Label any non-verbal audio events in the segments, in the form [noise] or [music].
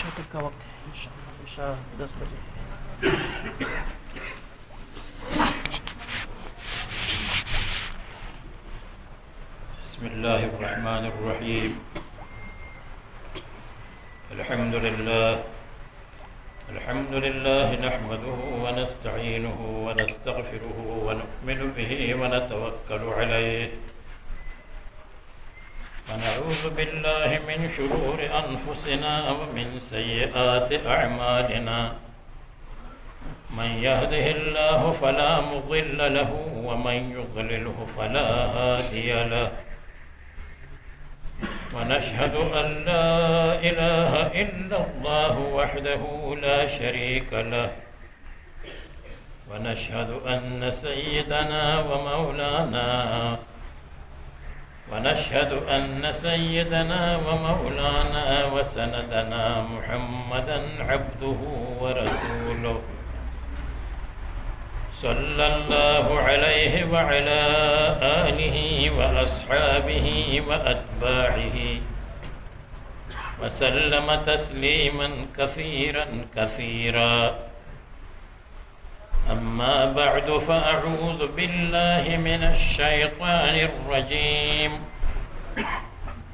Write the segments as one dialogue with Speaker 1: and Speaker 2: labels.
Speaker 1: عشاء تک کا وقت ہے، انشاءاللہ عشاء دس بجے۔
Speaker 2: بسم الله الرحمن الرحيم الحمد لله الحمد لله نحمده ونستعينه ونستغفره ونؤمن به ونتوكل عليه ونعوذ بالله من شرور أنفسنا ومن سيئات أعمالنا. من يهده الله فلا مضل له ومن يضلله فلا هادي له. ونشهد أن لا إله إلا الله وحده لا شريك له. ونشهد أن سيدنا ومولانا ونشهد أن سيدنا ومولانا وسندنا محمدا عبده ورسوله صلى الله عليه وعلى آله وأصحابه وأتباعه وسلم تسليما كثيرا كثيرا أما بعد فأعوذ بالله من الشيطان الرجيم.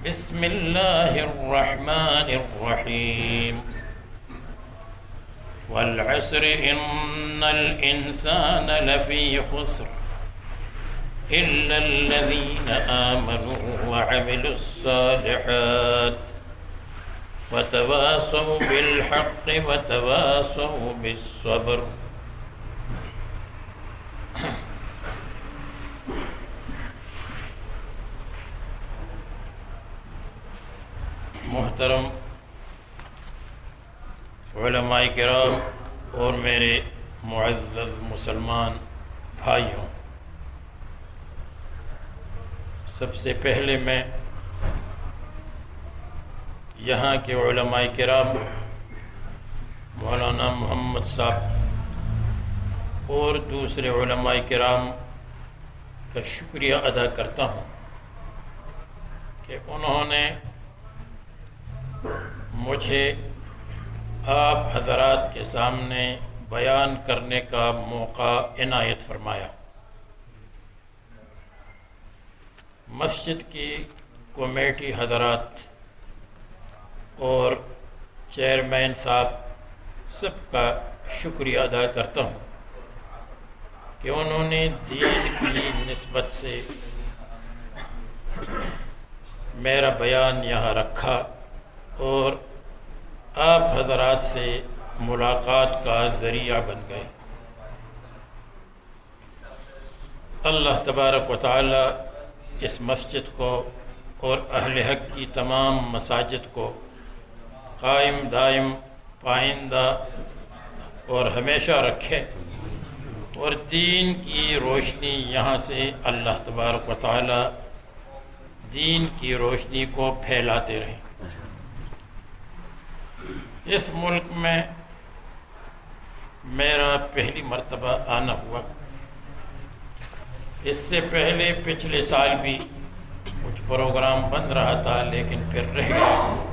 Speaker 2: بسم الله الرحمن الرحيم. والعسر إن الإنسان لفي خسر إلا الذين آمنوا وعملوا الصالحات وتواصوا بالحق وتواصوا بالصبر محترم، علماء کرام اور میرے معزز مسلمان بھائیوں، سب سے پہلے میں یہاں کے علماء کرام، مولانا محمد صاحب اور دوسرے علماء کرام کا شکریہ ادا کرتا ہوں کہ انہوں نے مجھے آپ حضرات کے سامنے بیان کرنے کا موقع عنایت فرمایا۔ مسجد کی کمیٹی حضرات اور چیئرمین صاحب سب کا شکریہ ادا کرتا ہوں کہ انہوں نے دین کی نسبت سے میرا بیان یہاں رکھا۔ اور آپ حضرات سے ملاقات کا ذریعہ بن گئے۔ اللہ تبارک و تعالی اس مسجد کو اور اہل حق کی تمام مساجد کو قائم، دائم، پائندہ اور ہمیشہ رکھے اور دین کی روشنی یہاں سے اللہ تبارک و تعالی دین کی روشنی کو پھیلاتے رہیں۔ اس ملک میں میرا پہلی مرتبہ آنا ہوا۔ اس سے پہلے پچھلے سال بھی کچھ پروگرام بن رہا تھا، لیکن پھر رہ گیا۔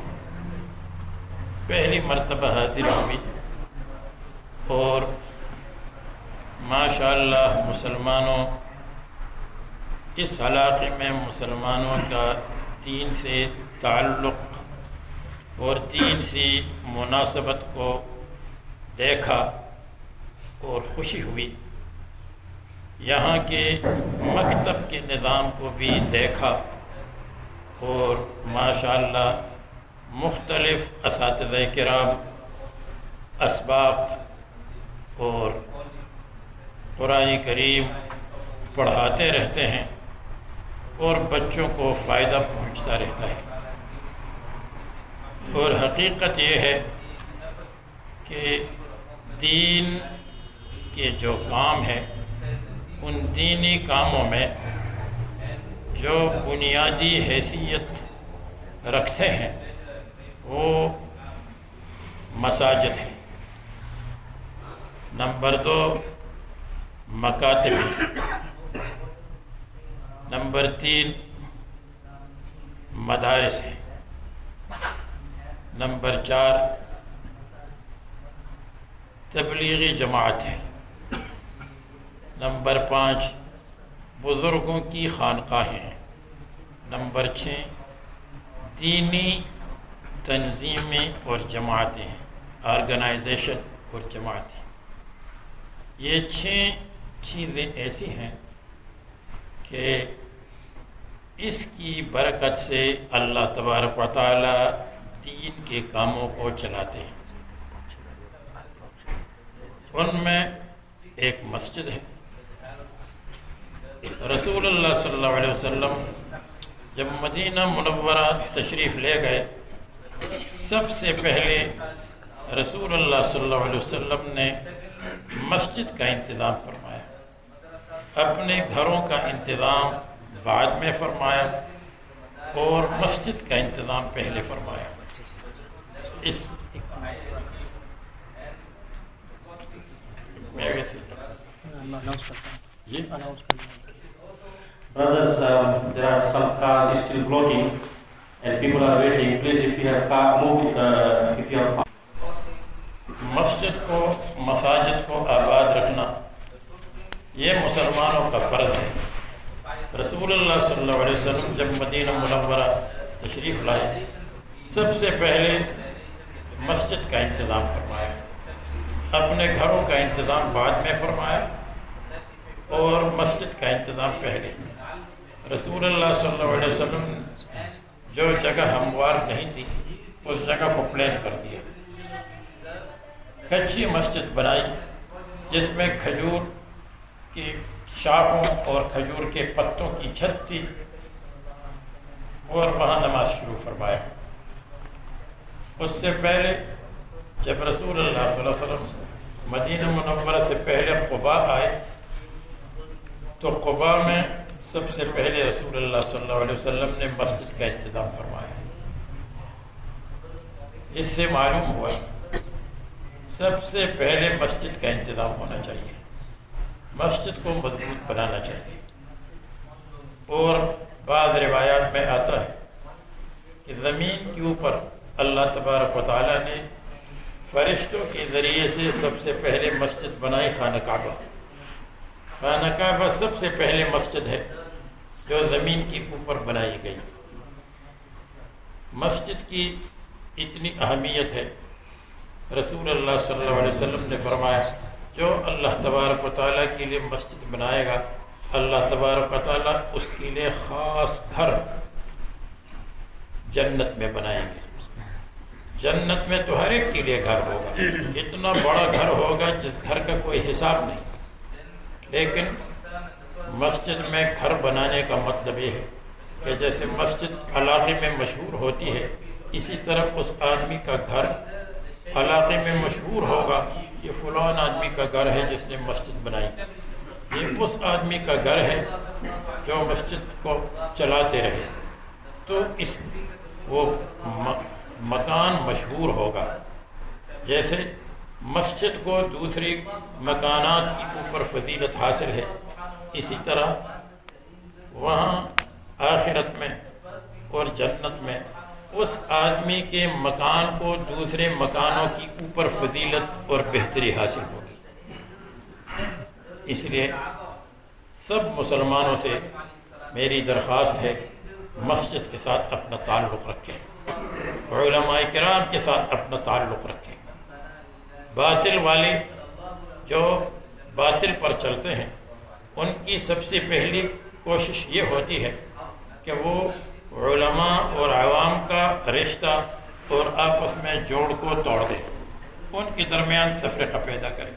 Speaker 2: پہلی مرتبہ حاضر ہوئی۔ اور ماشاء اللہ مسلمانوں، اس علاقے میں مسلمانوں کا دین سے تعلق اور دین سی مناسبت کو دیکھا اور خوشی ہوئی۔ یہاں کے مکتب کے نظام کو بھی دیکھا اور ماشاءاللہ مختلف اساتذہ کرام، اسباق اور قرآن کریم پڑھاتے رہتے ہیں اور بچوں کو فائدہ پہنچتا رہتا ہے۔ اور حقیقت یہ ہے کہ دین کے جو کام ہیں، ان دینی کاموں میں جو بنیادی حیثیت رکھتے ہیں، وہ مساجد ہیں۔ نمبر دو، مکاتب۔ نمبر تین، مدارس ہیں۔ نمبر چار، تبلیغی جماعت ہے۔ نمبر پانچ، بزرگوں کی خانقاہیں نمبر چھ، دینی تنظیمیں اور جماعتیں آرگنائزیشن اور جماعتیں۔ یہ چھ چیزیں ایسی ہیں کہ اس کی برکت سے اللہ تبارک و تعالی دین کے کاموں کو چلاتے ہیں۔ ان میں ایک مسجد ہے۔ رسول اللہ صلی اللہ علیہ وسلم جب مدینہ منورہ تشریف لے گئے، سب سے پہلے رسول اللہ صلی اللہ علیہ وسلم نے مسجد کا انتظام فرمایا۔ اپنے گھروں کا انتظام بعد میں فرمایا اور مسجد کا انتظام پہلے فرمایا۔ اس جی
Speaker 3: Brothers, um, there are some cars still blocking and people are waiting. Please, if you have car, move. Uh, if you have
Speaker 2: مسجد کو مساجد کو آباد رکھنا یہ مسلمانوں کا فرض ہے رسول اللہ صلی اللہ علیہ وسلم جب مدینہ منورہ تشریف لائے سب سے پہلے مسجد کا انتظام فرمایا، اپنے گھروں کا انتظام بعد میں فرمایا اور مسجد کا انتظام پہلے۔ رسول اللہ صلی اللہ علیہ وسلم جو جگہ ہموار نہیں تھی، اس جگہ کو پلین کر دیا۔ کچی مسجد بنائی، جس میں کھجور کی شاخوں اور کھجور کے پتوں کی چھت تھی اور وہاں نماز شروع فرمایا۔ اس سے پہلے جب رسول اللہ صلی اللہ علیہ وسلم مدینہ منورہ سے پہلے قبا آئے، تو قبا میں سب سے پہلے رسول اللہ صلی اللہ علیہ وسلم نے مسجد کا انتظام فرمایا۔ اس سے معلوم ہوا سب سے پہلے مسجد کا انتظام ہونا چاہیے۔ مسجد کو مضبوط بنانا چاہیے۔ اور بعض روایات میں آتا ہے کہ زمین کے اوپر اللہ تبارک و تعالیٰ نے فرشتوں کے ذریعے سے سب سے پہلے مسجد بنائی، خانہ کعبہ۔ خانہ کعبہ سب سے پہلے مسجد ہے، جو زمین کے اوپر بنائی گئی۔ مسجد کی اتنی اہمیت ہے۔ رسول اللہ صلی اللہ علیہ وسلم نے فرمایا، جو اللہ تبارک و تعالیٰ کے لیے مسجد بنائے گا، اللہ تبارک و تعالیٰ اس کے لیے خاص گھر جنت میں بنائیں گے۔ جنت میں تو ہر ایک کے لیے گھر ہوگا۔ [laughs] اتنا بڑا گھر ہوگا جس گھر کا کوئی حساب نہیں۔ لیکن مسجد میں گھر بنانے کا مطلب یہ ہے کہ جیسے مسجد علاقے میں مشہور ہوتی ہے اسی طرح اس آدمی کا گھر علاقے میں مشہور ہوگا یہ فلان آدمی کا گھر ہے جس نے مسجد بنائی۔ یہ اس آدمی کا گھر ہے جو مسجد کو چلاتے رہے۔ تو اس وہ مکان مشہور ہوگا۔ جیسے مسجد کو دوسری مکانات کے اوپر فضیلت حاصل ہے، اسی طرح وہاں آخرت میں اور جنت میں اس آدمی کے مکان کو دوسرے مکانوں کی اوپر فضیلت اور بہتری حاصل ہوگی۔ اس لیے سب مسلمانوں سے میری درخواست ہے، مسجد کے ساتھ اپنا تعلق رکھیں۔ علماء کرام کے ساتھ اپنا تعلق رکھیں۔ باطل والے جو باطل پر چلتے ہیں، ان کی سب سے پہلی کوشش یہ ہوتی ہے کہ وہ علماء اور عوام کا رشتہ اور آپس میں جوڑ کو توڑ دے ان کے درمیان تفریقہ پیدا کرے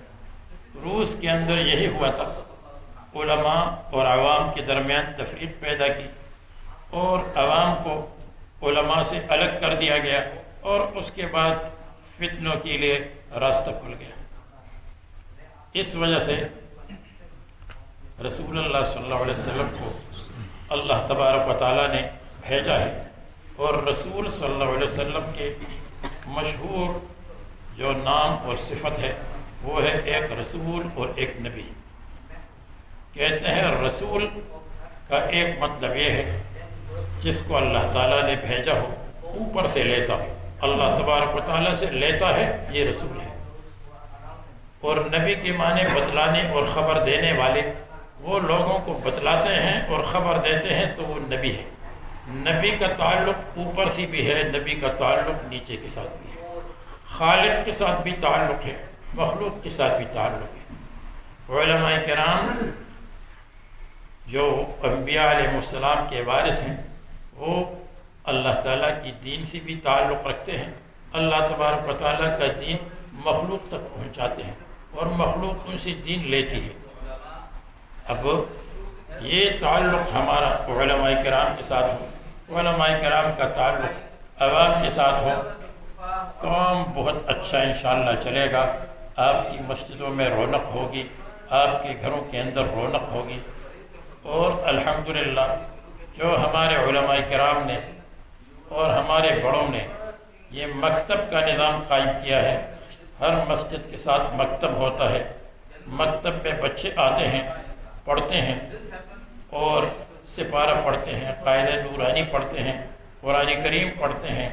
Speaker 2: روس کے اندر یہی ہوا تھا۔ علماء اور عوام کے درمیان تفریق پیدا کی اور عوام کو علماء سے الگ کر دیا گیا اور اس کے بعد فتنوں کے لیے راستہ کھل گیا۔ اس وجہ سے رسول اللہ صلی اللہ علیہ وسلم کو اللہ تبارک و تعالیٰ نے بھیجا ہے اور رسول صلی اللہ علیہ وسلم کے مشہور جو نام اور صفت ہے، وہ ہے ایک رسول اور ایک نبی۔ کہتے ہیں رسول کا ایک مطلب یہ ہے جس کو اللہ تعالیٰ نے بھیجا ہو، اوپر سے لیتا ہو۔ اللہ تبارک و تعالیٰ سے لیتا ہے، یہ رسول ہے۔ اور نبی کے معنی بتلانے اور خبر دینے والے وہ لوگوں کو بتلاتے ہیں اور خبر دیتے ہیں تو وہ نبی ہے۔ نبی کا تعلق اوپر سے بھی ہے، نبی کا تعلق نیچے کے ساتھ بھی ہے۔ خالق کے ساتھ بھی تعلق ہے، مخلوق کے ساتھ بھی تعلق ہے۔ علماء کرام جو انبیاء علیہ السلام کے وارث ہیں وہ اللہ تعالیٰ کی دین سے بھی تعلق رکھتے ہیں۔ اللہ تبارک و تعالیٰ کا دین مخلوق تک پہنچاتے ہیں اور مخلوق ان سے دین لیتی ہے۔ اب یہ تعلق ہمارا علماء کرام کے ساتھ ہو۔ علماء کرام کا تعلق عوام کے ساتھ ہو۔ کام بہت اچھا انشاءاللہ چلے گا۔ آپ کی مسجدوں میں رونق ہوگی، آپ کے گھروں کے اندر رونق ہوگی۔ اور الحمدللہ جو ہمارے علماء کرام نے اور ہمارے بڑوں نے یہ مکتب کا نظام قائم کیا ہے، ہر مسجد کے ساتھ مکتب ہوتا ہے۔ مکتب میں بچے آتے ہیں، پڑھتے ہیں اور سپارہ پڑھتے ہیں، قائد نورانی پڑھتے ہیں، قرآن کریم پڑھتے ہیں،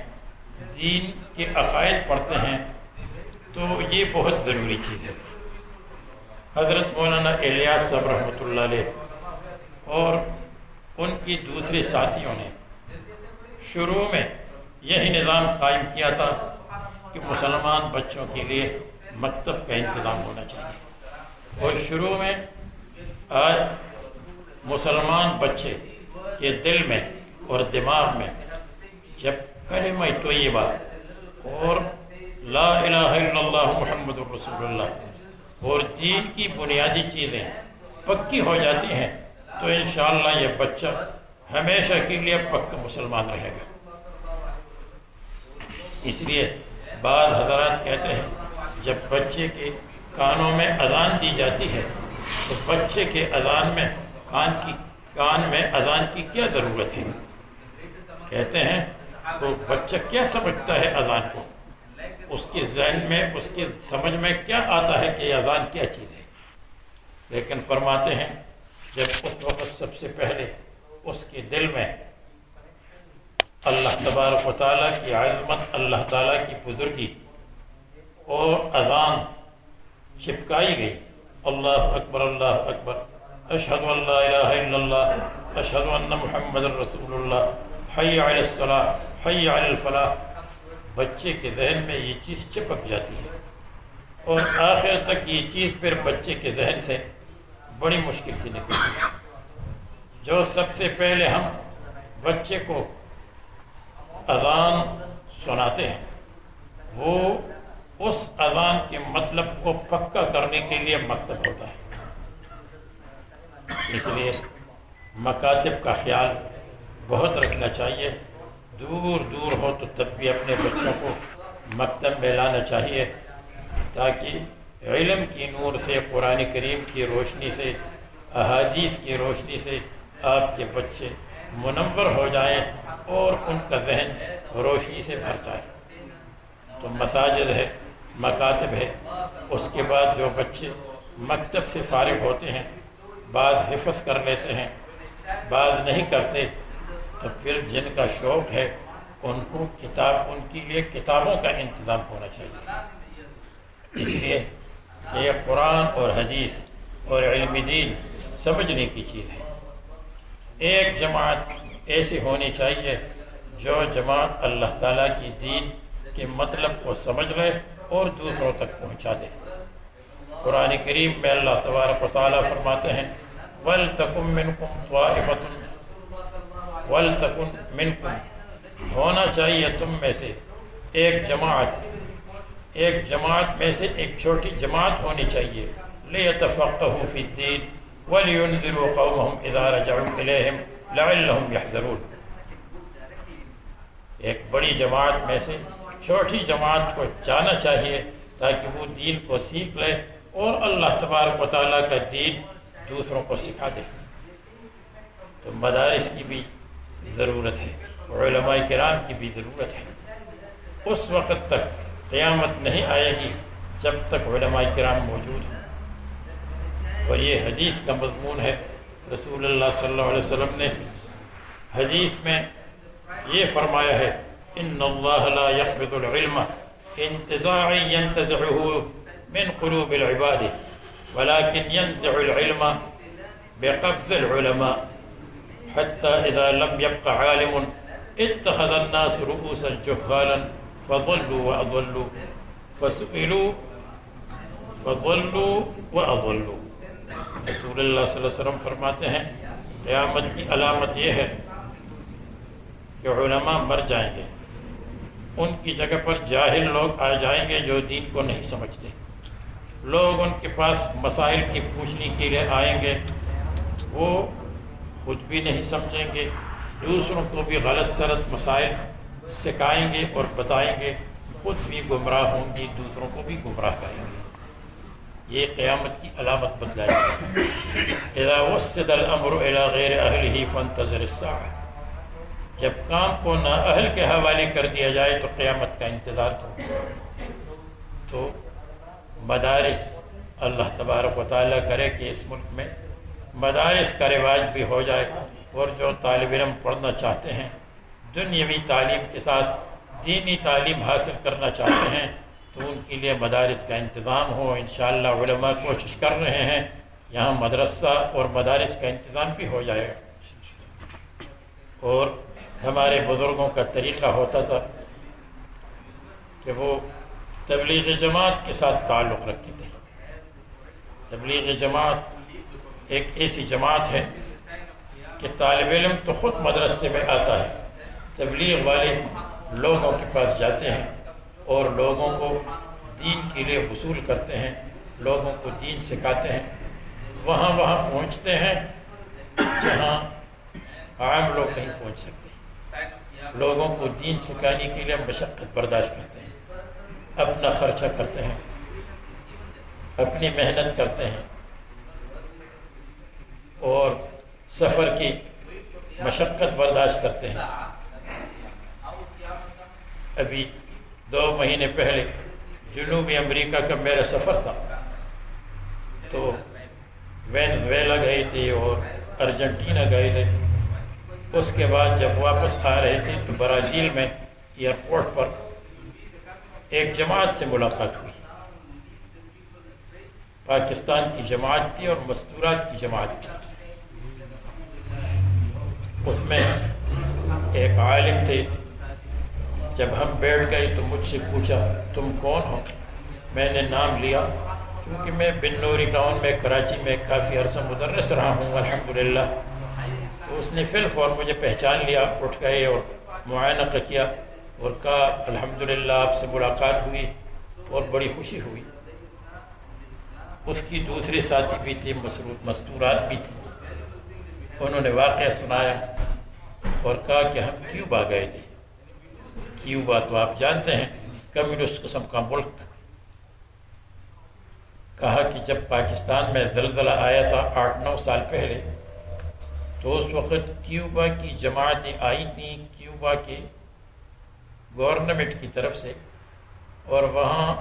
Speaker 2: دین کے عقائد پڑھتے ہیں۔ تو یہ بہت ضروری چیز ہے۔ حضرت مولانا الیاس صاحب رحمۃ اللہ علیہ اور ان کی دوسرے ساتھیوں نے شروع میں یہی نظام قائم کیا تھا کہ مسلمان بچوں کے لیے مکتب کا انتظام ہونا چاہیے۔ اور شروع میں آج مسلمان بچے کے دل میں اور دماغ میں جب کلمہ طیبہ اور لا الہ الا اللہ محمد الرسول اللہ اور دین کی بنیادی چیزیں پکی ہو جاتی ہیں تو انشاءاللہ یہ بچہ ہمیشہ کے لیے پکا مسلمان رہے گا۔ اس لیے بعض حضرات کہتے ہیں، جب بچے کے کانوں میں اذان دی جاتی ہے، تو بچے کے اذان میں کان کی، کان میں اذان کی کیا ضرورت ہے؟ کہتے ہیں، تو بچہ کیا سمجھتا ہے اذان کو؟ اس کے ذہن میں، اس کے سمجھ میں کیا آتا ہے کہ یہ اذان کیا چیز ہے؟ لیکن فرماتے ہیں جب اس وقت سب سے پہلے اس کے دل میں اللہ تبارک و تعالیٰ کی عظمت، اللہ تعالیٰ کی بزرگی اور اذان چپکائی گئی۔ اللہ اکبر اللہ اکبر۔ اشہد اللہ الہ الا اللہ، اشہد ان محمد الرسول اللہ۔ حی علی الصلاح حی علی الفلاح۔ بچے کے ذہن میں یہ چیز چپک جاتی ہے۔ اور آخر تک یہ چیز پھر بچے کے ذہن سے بڑی مشکل سے نکلتی جو سب سے پہلے ہم بچے کو اذان سناتے ہیں، وہ اس اذان کے مطلب کو پکا کرنے کے لیے مکتب ہوتا ہے۔ اس لیے مکاتب کا خیال بہت رکھنا چاہیے۔ دور دور ہو تو تب بھی اپنے بچوں کو مکتب میں لانا چاہیے تاکہ علم کی نور سے، قرآن کریم کی روشنی سے، احادیث کی روشنی سے آپ کے بچے منور ہو جائیں اور ان کا ذہن روشنی سے بھر جائے۔ تو مساجد ہے، مکاتب ہے۔ اس کے بعد جو بچے مکتب سے فارغ ہوتے ہیں بعض حفظ کر لیتے ہیں بعض نہیں کرتے، تو پھر جن کا شوق ہے، ان کو کتاب، ان کے لیے کتابوں کا انتظام ہونا چاہیے۔ اس لیے یہ قرآن اور حدیث اور علم دین سمجھنے کی چیز ہے۔ ایک جماعت ایسی ہونی چاہیے جو جماعت اللہ تعالیٰ کی دین کے مطلب کو سمجھ لے اور دوسروں تک پہنچا دے۔ قرآن کریم میں اللہ تبارک و تعالیٰ فرماتے ہیں وَلْتَكُمْ مِنْكُمْ طَوَائِفَةٌ وَلْتَكُمْ مِنْكُمْ، ہونا چاہیے تم میں سے ایک جماعت ایک جماعت میں سے ایک چھوٹی جماعت ہونی چاہیے۔ لِيَتَفَقَّهُ فِي الدِّينِ وَلِيُنذِرُوا قَوْمَهُمْ إِذَا رَجَعُوا إِلَيْهِمْ لَعِلَّهُمْ يَحْذَرُونَ۔ ایک بڑی جماعت میں سے چھوٹی جماعت کو جانا چاہیے تاکہ وہ دین کو سیکھ لے اور اللہ تبارک و تعالیٰ کا دین دوسروں کو سکھا دے۔ تو مدارس کی بھی ضرورت ہے، علماء کرام کی بھی ضرورت ہے۔ اس وقت تک قیامت نہیں آئے گی جب تک علماء کرام موجود ہیں۔ اور یہ حدیث کا مضمون ہے۔ رسول اللہ صلی اللہ علیہ وسلم نے حدیث میں یہ فرمایا ہے، ان اللہ لا يقبض العلم انتزاعی ينتزعه من قلوب العباد ولكن ينزع العلم بقبض العلماء حتى إذا لم يبق عالم اتخذ الناس رؤوسا جهالا فضلوا وأضلوا. فسئلوا فضلوا وأضلوا. رسول اللہ صلی اللہ علیہ وسلم فرماتے ہیں، قیامت کی علامت یہ ہے کہ علماء مر جائیں گے۔ ان کی جگہ پر جاہل لوگ آ جائیں گے جو دین کو نہیں سمجھتے۔ لوگ ان کے پاس مسائل کی پوچھنے کے لیے آئیں گے، وہ خود بھی نہیں سمجھیں گے، دوسروں کو بھی غلط سلط مسائل سکھائیں گے اور بتائیں گے، خود بھی گمراہ ہوں گی، دوسروں کو بھی گمراہ کریں گے۔ یہ قیامت کی علامت بتلائی اذا وسد الامر الى غیر اہلہ فانتظر الساعہ جب کام کو نہ اہل کے حوالے کر دیا جائے تو قیامت کا انتظار کرو تو مدارس اللہ تبارک و تعالیٰ کرے کہ اس ملک میں مدارس کا رواج بھی ہو جائے اور جو طالب علم پڑھنا چاہتے ہیں دنیاوی تعلیم کے ساتھ دینی تعلیم حاصل کرنا چاہتے ہیں، تو ان کے لیے مدارس کا انتظام ہو۔ انشاءاللہ علماء کوشش کر رہے ہیں، یہاں مدرسہ اور مدارس کا انتظام بھی ہو جائے۔ اور ہمارے بزرگوں کا طریقہ ہوتا تھا کہ وہ تبلیغ جماعت کے ساتھ تعلق رکھتے تھے۔ تبلیغ جماعت ایک ایسی جماعت ہے کہ طالب علم تو خود مدرسے میں آتا ہے۔ تبلیغ والے لوگوں کے پاس جاتے ہیں اور لوگوں کو دین کے لیے وصول کرتے ہیں، لوگوں کو دین سکھاتے ہیں۔ وہاں وہاں پہنچتے ہیں جہاں عام لوگ نہیں پہنچ سکتے۔ لوگوں کو دین سکھانے کے لیے مشقت برداشت کرتے ہیں، اپنا خرچہ کرتے ہیں، اپنی محنت کرتے ہیں اور سفر کی مشقت برداشت کرتے ہیں۔ ابھی دو مہینے پہلے جنوبی امریکہ کا میرا سفر تھا۔ تو وینزویلا گئے تھے اور ارجنٹینا گئے تھے۔ اس کے بعد جب واپس آ رہے تھے تو برازیل میں ایئرپورٹ پر ایک جماعت سے ملاقات ہوئی۔ پاکستان کی جماعت تھی اور مستورات کی جماعت تھی۔ اس میں ایک عالم تھے۔ جب ہم بیٹھ گئے تو مجھ سے پوچھا، تم کون ہو؟ میں نے نام لیا، کیونکہ میں بن نوری ٹاؤن میں، کراچی میں کافی عرصہ مدرس رہا ہوں، الحمدللہ۔ تو اس نے فل فور مجھے پہچان لیا، اٹھ گئے اور معائنہ کیا اور کہا، الحمدللہ، آپ سے ملاقات ہوئی اور بڑی خوشی ہوئی۔ اس کی دوسری ساتھی بھی تھی مستورات بھی تھی۔ انہوں نے واقعہ سنایا اور کہا کہ ہم کیوبا گئے تھے۔ کیوبا تو آپ جانتے ہیں، کمیونسٹ قسم کا ملک۔ کہا کہ جب پاکستان میں زلزلہ آیا تھا آٹھ نو سال پہلے، تو اس وقت کیوبا کی جماعتیں آئی تھیں کیوبا کے گورنمنٹ کی طرف سے۔ اور وہاں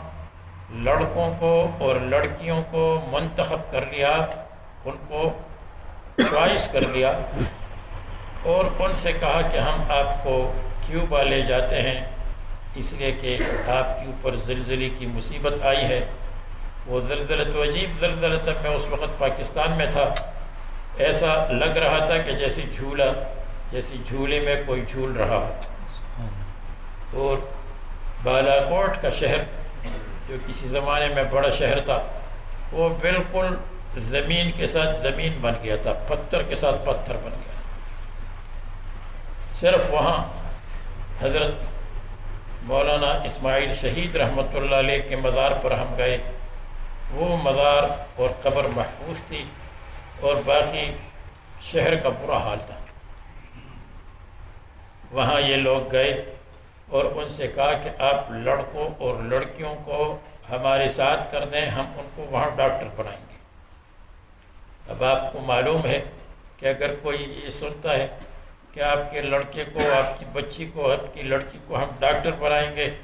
Speaker 2: لڑکوں کو اور لڑکیوں کو منتخب کر لیا، ان کو چوائس کر لیا۔ اور ان سے کہا کہ ہم آپ کو کیوبا لے جاتے ہیں؟ اس لیے کہ آپ کے اوپر زلزلے کی مصیبت آئی ہے۔ وہ زلزلہ تو عجیب زلزلہ تھا میں اس وقت پاکستان میں تھا۔ ایسا لگ رہا تھا کہ جیسے جھولا، جیسے جھولے میں کوئی جھول رہا اور بالا کوٹ کا شہر جو کسی زمانے میں بڑا شہر تھا، وہ بالکل زمین کے ساتھ زمین بن گیا تھا، پتھر کے ساتھ پتھر بن گیا۔ صرف وہاں حضرت مولانا اسماعیل شہید رحمۃ اللہ علیہ کے مزار پر ہم گئے۔ وہ مزار اور قبر محفوظ تھی اور باقی شہر کا برا حال تھا۔ وہاں یہ لوگ گئے اور ان سے کہا کہ آپ لڑکوں اور لڑکیوں کو ہمارے ساتھ کر دیں، ہم ان کو وہاں ڈاکٹر بنائیں گے۔ اب آپ کو معلوم ہے کہ اگر کوئی یہ سنتا ہے کہ آپ کے لڑکے کو، آپ کی بچی کو، آپ کی لڑکی کو ہم ڈاکٹر بنائیں گے،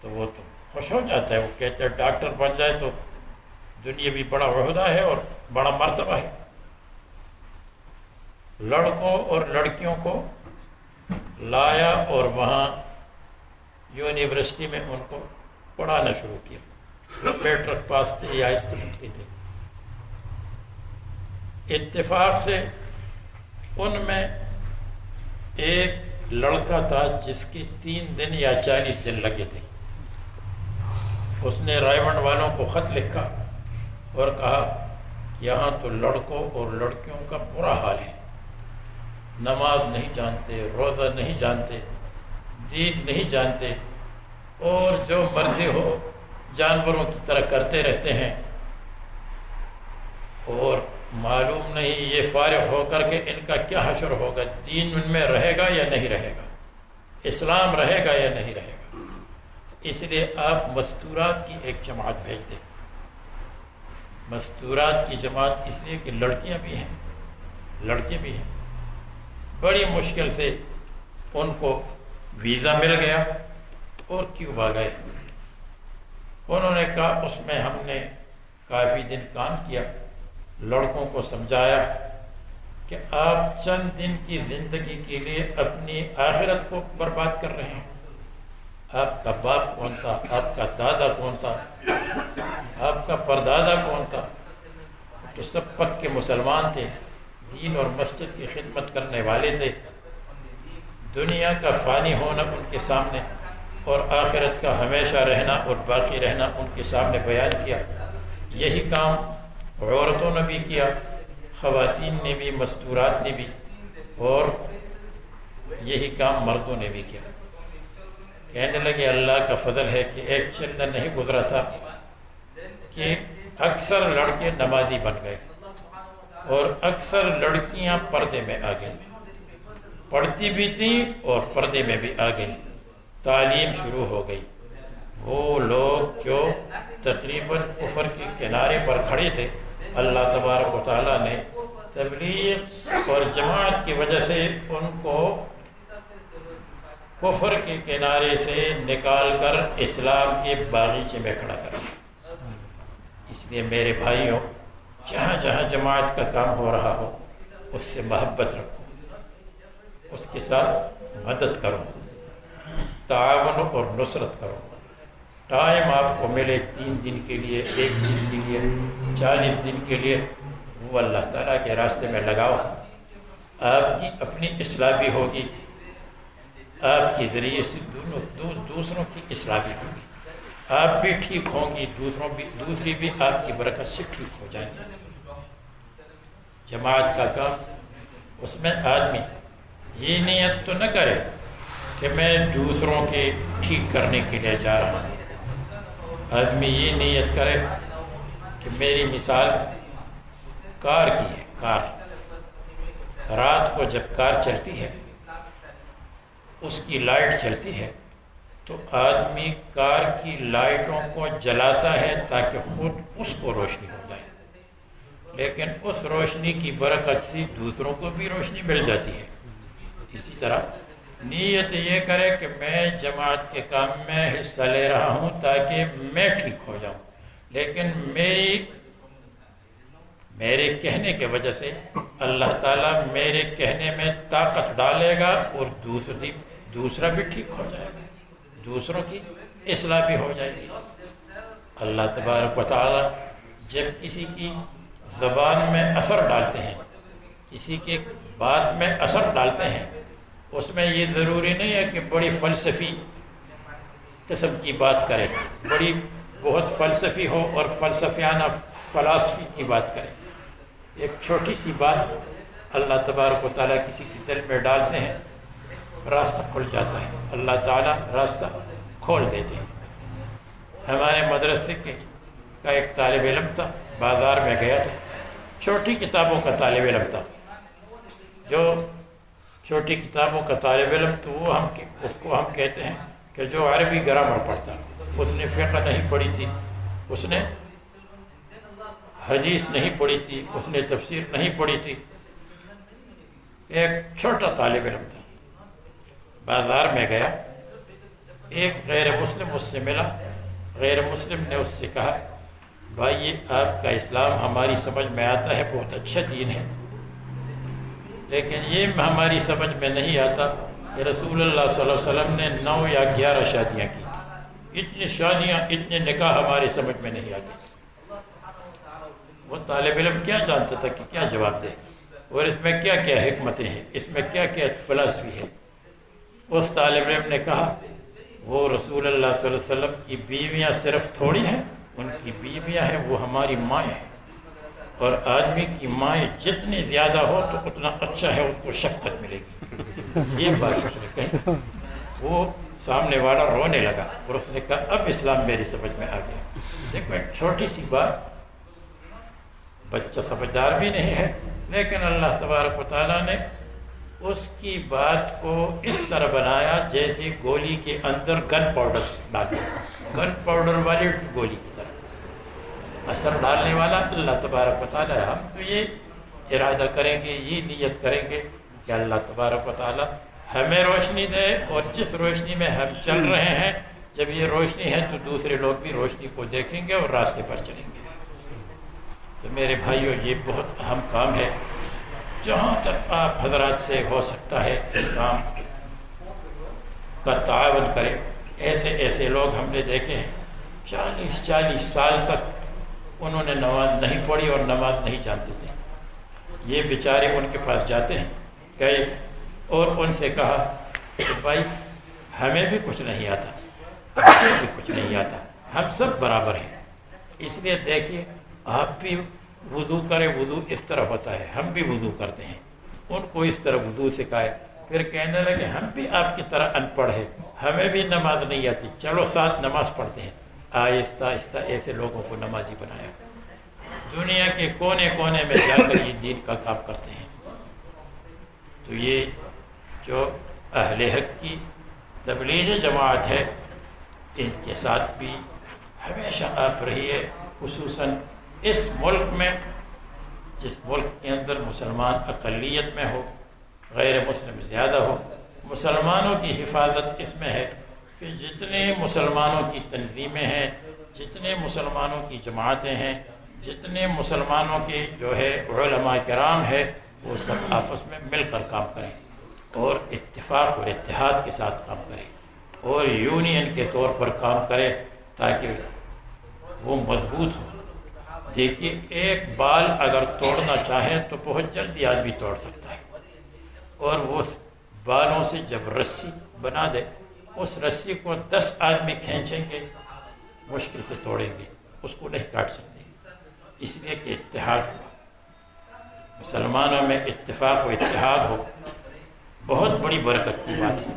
Speaker 2: تو وہ تو خوش ہو جاتا ہے۔ وہ کہتے ہیں ڈاکٹر بن جائے تو دنیا بھی بڑا عہدہ ہے اور بڑا مرتبہ ہے۔ لڑکوں اور لڑکیوں کو لایا اور وہاں یونیورسٹی میں ان کو پڑھانا شروع کیا۔ میٹرک پاس تھے یا اس قسم کے تھے۔ اتفاق سے ان میں ایک لڑکا تھا جس کے تین دن یا چالیس دن لگے تھے اس نے رائے منڈ والوں کو خط لکھا اور کہا، یہاں تو لڑکوں اور لڑکیوں کا برا حال ہے۔ نماز نہیں جانتے، روزہ نہیں جانتے، دین نہیں جانتے اور جو مرضی ہو جانوروں کی طرح کرتے رہتے ہیں اور معلوم نہیں یہ فارغ ہو کر کے ان کا کیا حشر ہوگا، دین ان میں رہے گا یا نہیں رہے گا؟ اسلام رہے گا یا نہیں رہے گا؟ اس لیے آپ مستورات کی ایک جماعت بھیج دیں۔ مستورات کی جماعت اس لیے کہ لڑکیاں بھی ہیں، لڑکے بھی ہیں۔ بڑی مشکل سے ان کو ویزا مل گیا اور کیوں آ گئے؟ انہوں نے کہا، اس میں ہم نے کافی دن کام کیا۔ لڑکوں کو سمجھایا کہ آپ چند دن کی زندگی کے لیے اپنی آخرت کو برباد کر رہے ہیں۔ آپ کا باپ کون تھا؟ آپ کا دادا کون تھا؟ آپ کا پردادا کون تھا؟ تو سب پک کے مسلمان تھے، دین اور مسجد کی خدمت کرنے والے تھے۔ دنیا کا فانی ہونا ان کے سامنے اور آخرت کا ہمیشہ رہنا اور باقی رہنا ان کے سامنے بیان کیا۔ یہی کام عورتوں نے بھی کیا، خواتین نے بھی، مستورات نے بھی، اور یہی کام مردوں نے بھی کیا۔ کہنے لگے، اللہ کا فضل ہے کہ ایک چند نہیں گزرا تھا کہ اکثر لڑکے نمازی بن گئے اور اکثر لڑکیاں پردے میں آ گئیں۔ پڑھتی بھی تھیں اور پردے میں بھی آ گئیں۔ تعلیم شروع ہو گئی۔ وہ لوگ جو تقریباً کفر کے کنارے پر کھڑے تھے اللہ تبارک و تعالیٰ نے تبلیغ اور جماعت کی وجہ سے ان کو کفر کے کنارے سے نکال کر اسلام کے باغیچے میں کھڑا کر اس لیے میرے بھائیوں، جہاں جہاں جماعت کا کام ہو رہا ہو، اس سے محبت رکھو۔ اس کے ساتھ مدد کرو۔ تعاون اور نصرت کرو۔ ٹائم آپ کو ملے تین دن کے لیے، ایک دن کے لیے، چالیس دن کے لیے، وہ اللہ تعالیٰ کے راستے میں لگاؤ۔ آپ کی اپنی اصلاح بھی ہوگی۔ آپ کے ذریعے سے دونوں دوسروں کی اصلاح بھی ہوگی۔ آپ بھی ٹھیک ہوں گی، دوسروں بھی، دوسری بھی آپ کی برکت سے ٹھیک ہو جائیں گے جماعت کا کام، اس میں آدمی یہ نیت تو نہ کرے کہ میں دوسروں کے ٹھیک کرنے کے لیے جا رہا ہوں۔ آدمی یہ نیت کرے کہ میری مثال کار کی ہے، کار۔ رات کو جب کار چلتی ہے، اس کی لائٹ چلتی ہے، تو آدمی کار کی لائٹوں کو جلاتا ہے تاکہ خود اس کو روشنی ہو جائے۔ لیکن اس روشنی کی برکت سے دوسروں کو بھی روشنی مل جاتی ہے۔ اسی طرح نیت یہ کرے کہ میں جماعت کے کام میں حصہ لے رہا ہوں تاکہ میں ٹھیک ہو جاؤں۔ لیکن میری، میرے کہنے کی وجہ سے اللہ تعالیٰ میرے کہنے میں طاقت ڈالے گا اور دوسری، دوسرا بھی ٹھیک ہو جائے گا۔ دوسروں کی اصلاح بھی ہو جائے گی۔ اللہ تبارک و تعالیٰ جب کسی کی زبان میں اثر ڈالتے ہیں، کسی کے بات میں اثر ڈالتے ہیں اس میں یہ ضروری نہیں ہے کہ بڑی فلسفی قسم کی بات کرے، بڑی بہت فلسفی ہو اور فلسفیانہ فلاسفی کی بات کرے۔ ایک چھوٹی سی بات اللہ تبارک و تعالیٰ کسی کی دل میں ڈالتے ہیں، راستہ کھل جاتا ہے۔ اللہ تعالیٰ راستہ کھول دیتے ہیں۔ ہمارے مدرسے کے کا ایک طالب علم تھا، بازار میں گیا تھا۔ چھوٹی کتابوں کا طالب علم تھا، جو چھوٹی کتابوں کا طالب علم تو وہ ہم اس کو ہم کہتے ہیں کہ جو عربی گرامر پڑھتا اس نے فقہ نہیں پڑھی تھی۔ اس نے حدیث نہیں پڑھی تھی۔ اس نے تفسیر نہیں پڑھی تھی۔ ایک چھوٹا طالب علم تھا۔ بازار میں گیا۔ ایک غیر مسلم اس سے ملا۔ غیر مسلم نے اس سے کہا، بھائی آپ کا اسلام ہماری سمجھ میں آتا ہے، بہت اچھا دین ہے۔ لیکن یہ ہماری سمجھ میں نہیں آتا کہ رسول اللہ صلی اللہ علیہ وسلم نے نو یا گیارہ شادیاں کی اتنی شادیاں، اتنے نکاح ہماری سمجھ میں نہیں آتے۔ وہ طالب علم کیا جانتا تھا کہ کیا جواب دے؟ اور اس میں کیا کیا حکمتیں ہیں؟ اس میں کیا کیا فلسفی ہے؟ اس طالب علم نے کہا، وہ رسول اللہ صلی اللہ علیہ وسلم کی بیویاں صرف تھوڑی ہیں، ان کی بیویاں ہیں، وہ ہماری مائیں ہیں۔ اور آدمی کی مائیں جتنی زیادہ ہو تو اتنا اچھا ہے ان کو شفقت ملے گی۔ یہ بات اس نے کہی۔ وہ سامنے والا رونے لگا اور اس نے کہا، اب اسلام میری سمجھ میں آ گیا۔ دیکھو ایک چھوٹی سی بات۔ بچہ سمجھدار بھی نہیں ہے، لیکن اللہ تبارک و تعالیٰ نے اس کی بات کو اس طرح بنایا جیسے گولی کے اندر گن پاؤڈر ڈال گن پاؤڈر والی گولی۔ اثر ڈالنے والا اللہ تبارک و تعالیٰ ہے۔ ہم تو یہ ارادہ کریں گے، یہ نیت کریں گے کہ اللہ تبارک و تعالیٰ ہمیں روشنی دے اور جس روشنی میں ہم چل رہے ہیں، جب یہ روشنی ہے تو دوسرے لوگ بھی روشنی کو دیکھیں گے اور راستے پر چلیں گے۔ تو میرے بھائیوں یہ بہت اہم کام ہے۔ جہاں تک آپ حضرات سے ہو سکتا ہے، اس کام کا تعاون کرے ایسے ایسے لوگ ہم نے دیکھے ہیں، چالیس چالیس سال تک انہوں نے نماز نہیں پڑھی اور نماز نہیں جانتے تھے۔ یہ بیچارے ان کے پاس جاتے ہیں، گئے اور ان سے کہا کہ بھائی، ہمیں بھی کچھ نہیں آتا، ہمیں بھی کچھ نہیں آتا، ہم سب برابر ہیں۔ اس لیے دیکھیے، آپ بھی وضو کرے وضو اس طرح ہوتا ہے، ہم بھی وضو کرتے ہیں۔ ان کو اس طرح وضو سکھائے، پھر کہنے لگے، ہم بھی آپ کی طرح ان پڑھ ہے ہمیں بھی نماز نہیں آتی، چلو ساتھ نماز پڑھتے ہیں۔ آہستہ آہستہ ایسے لوگوں کو نمازی بنایا۔ دنیا کے کونے کونے میں جا کر یہ دین کا کام کرتے ہیں۔ تو یہ جو اہل حق کی تبلیغ جماعت ہے، ان کے ساتھ بھی ہمیشہ آپ رہیے، خصوصاً اس ملک میں، جس ملک کے اندر مسلمان اقلیت میں ہو، غیر مسلم زیادہ ہو۔ مسلمانوں کی حفاظت اس میں ہے۔ کہ جتنے مسلمانوں کی تنظیمیں ہیں، جتنے مسلمانوں کی جماعتیں ہیں، جتنے مسلمانوں کے جو ہے علماء کرام ہے وہ سب آپس میں مل کر کام کریں اور اتفاق اور اتحاد کے ساتھ کام کریں اور یونین کے طور پر کام کرے تاکہ وہ مضبوط ہو دیکھیے، ایک بال اگر توڑنا چاہے تو بہت جلدی آدمی توڑ سکتا ہے اور وہ بالوں سے جب رسی بنا دے اس رسی کو دس آدمی کھینچیں گے، مشکل سے توڑیں گے، اس کو نہیں کاٹ سکتے۔ اس لیے کہ اتحاد ہوا۔ مسلمانوں میں اتفاق و اتحاد ہو۔ بہت بڑی برکت کی بات ہے۔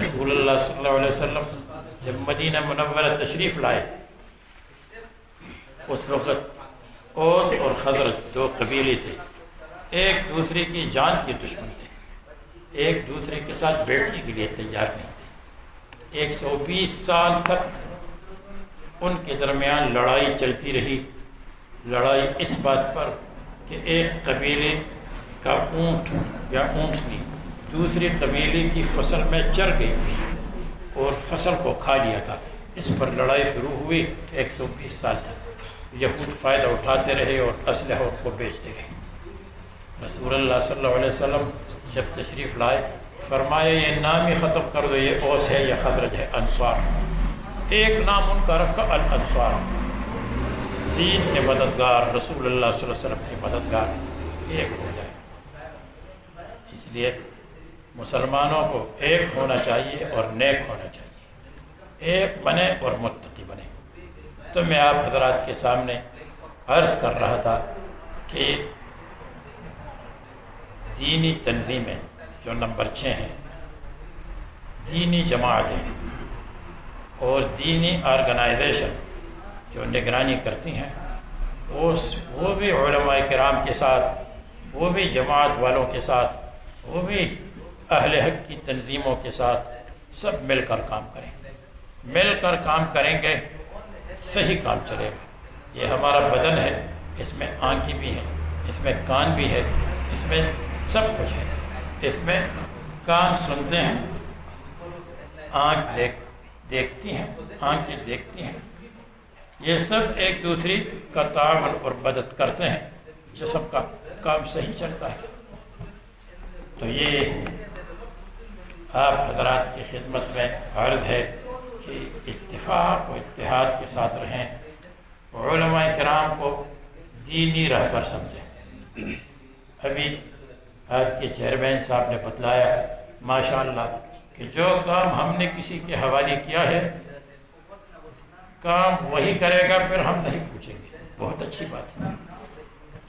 Speaker 2: رسول اللہ صلی اللہ علیہ وسلم جب مدینہ منورہ تشریف لائے، اس وقت اوس اور خضرت دو قبیلے تھے۔ ایک دوسرے کی جان کے دشمن تھے۔ ایک دوسرے کے ساتھ بیٹھنے کے لیے تیار نہیں تھے۔ ایک سو بیس سال تک ان کے درمیان لڑائی چلتی رہی۔ لڑائی اس بات پر کہ ایک قبیلے کا اونٹ یا اونٹنی دوسرے قبیلے کی فصل میں چر گئی اور فصل کو کھا لیا تھا۔ اس پر لڑائی شروع ہوئی ایک سو بیس سال تک۔ یہود فائدہ اٹھاتے رہے اور اسلحہ کو بیچتے رہے۔ رسول اللہ صلی اللہ علیہ وسلم جب تشریف لائے فرمایا، یہ نام ہی ختم کر دو، یہ اوس ہے، یہ خدرج ہے انسوار ایک نام ان کا رکھا الانسوار دین کے مددگار، رسول اللہ صلی اللہ علیہ وسلم کے مددگار۔ ایک ہو جائے۔ اس لیے مسلمانوں کو ایک ہونا چاہیے اور نیک ہونا چاہیے۔ ایک بنے اور متقی بنے۔ تو میں آپ حضرات کے سامنے عرض کر رہا تھا کہ دینی تنظیمیں جو نمبر چھ ہیں، دینی جماعتیں اور دینی آرگنائزیشن جو نگرانی کرتی ہیں وہ بھی علماء کرام کے ساتھ، وہ بھی جماعت والوں کے ساتھ، وہ بھی اہل حق کی تنظیموں کے ساتھ سب مل کر کام کریں۔ مل کر کام کریں گے، صحیح کام چلے گا۔ یہ ہمارا بدن ہے، اس میں آنکھیں بھی ہیں، اس میں کان بھی ہے اس میں سب کچھ ہے۔ اس میں کان سنتے ہیں، آنکھ دیکھ دیکھتی ہیں، آنکھیں دیکھتی ہیں۔ یہ سب ایک دوسری کا تعاون اور مدد کرتے ہیں جسم کا کام صحیح چلتا ہے۔ تو یہ آپ حضرات کی خدمت میں عرض ہے کہ اتفاق و اتحاد کے ساتھ رہیں، علماء کرام کو دینی رہبر سمجھیں۔ ابھی آپ کے چیئرمین صاحب نے بتلایا ماشاء اللہ کہ جو کام ہم نے کسی کے حوالے کیا ہے، کام وہی کرے گا، پھر ہم نہیں پوچھیں گے۔ بہت اچھی بات ہے۔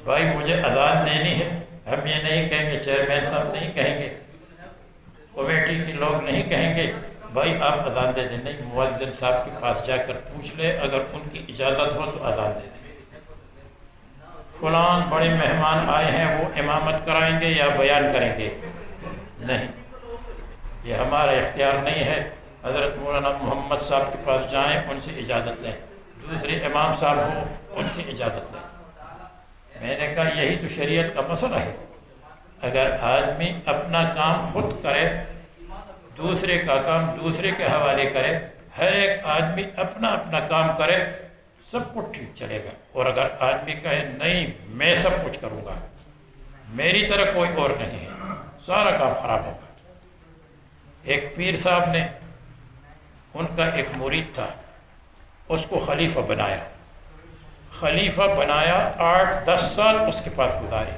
Speaker 2: بھائی، مجھے اذان دینی ہے۔ ہم یہ نہیں کہیں گے، چیئرمین صاحب نہیں کہیں گے۔ کمیٹی کے لوگ نہیں کہیں گے۔ بھائی، آپ اذان دے دیں۔ نہیں، مؤذن صاحب کے پاس جا کر پوچھ لے، اگر ان کی اجازت ہو تو اذان دے دیں۔ فلان بڑے مہمان آئے ہیں، وہ امامت کرائیں گے یا بیان کریں گے؟ نہیں، یہ ہمارا اختیار نہیں ہے۔ حضرت مولانا محمد صاحب کے پاس جائیں، ان سے اجازت لیں۔ دوسرے امام صاحب ہو ان سے اجازت لیں۔ میں نے کہا، یہی تو شریعت کا مسئلہ ہے۔ اگر آدمی اپنا کام خود کرے، دوسرے کا کام دوسرے کے حوالے کرے، ہر ایک آدمی اپنا اپنا کام کرے سب کچھ ٹھیک چلے گا۔ اور اگر آدمی کہے نہیں، میں سب کچھ کروں گا، میری طرح کوئی اور نہیں ہے، سارا کام خراب ہوگا ایک پیر صاحب نے ان کا ایک مرید تھا، اس کو خلیفہ بنایا۔ خلیفہ بنایا، آٹھ دس سال اس کے پاس گزارے۔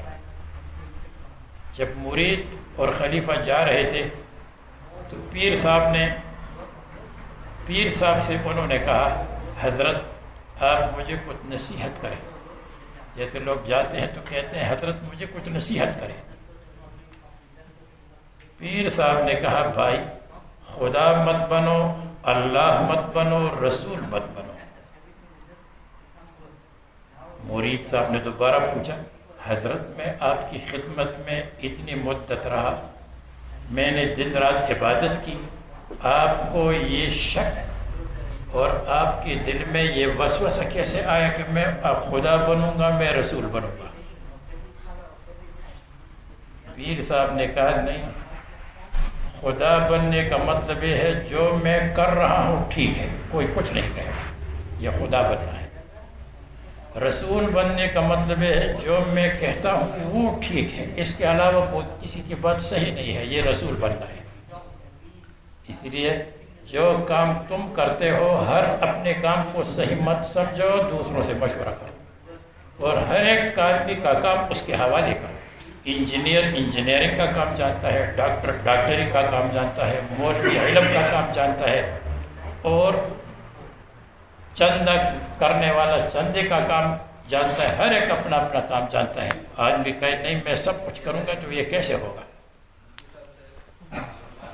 Speaker 2: جب مرید اور خلیفہ جا رہے تھے، تو پیر صاحب نے، پیر صاحب سے انہوں نے کہا، حضرت آپ مجھے کچھ نصیحت کریں جیسے لوگ جاتے ہیں تو کہتے ہیں، حضرت مجھے کچھ نصیحت کریں پیر صاحب نے کہا، بھائی، خدا مت بنو، اللہ مت بنو، رسول مت بنو۔ مرید صاحب نے دوبارہ پوچھا، حضرت، میں آپ کی خدمت میں اتنی مدت رہا، میں نے دن رات عبادت کی، آپ کو یہ شک اور آپ کے دل میں یہ وسوسہ کیسے آیا کہ میں خدا بنوں گا، میں رسول بنوں گا؟ پیر صاحب نے کہا، نہیں، خدا بننے کا مطلب یہ ہے، جو میں کر رہا ہوں، ٹھیک ہے، کوئی کچھ نہیں کہے یہ خدا بننا ہے۔ رسول بننے کا مطلب ہے، جو میں کہتا ہوں وہ ٹھیک ہے، اس کے علاوہ کوئی کسی کی بات صحیح نہیں ہے، یہ رسول بننا ہے۔ اس لیے جو کام تم کرتے ہو، ہر اپنے کام کو صحیح مت سمجھو، دوسروں سے مشورہ کرو۔ اور ہر ایک آدمی کا کام اس کے حوالے کرو انجینئر انجینئرنگ کا کام جانتا ہے، ڈاکٹر ڈاکٹری کا کام جانتا ہے، مولوی علم کا کام جانتا ہے۔ اور چند کرنے والا چندے کا کام جانتا ہے، ہر ایک اپنا اپنا کام جانتا ہے۔ آدمی کہے، نہیں، میں سب کچھ کروں گا تو یہ کیسے ہوگا؟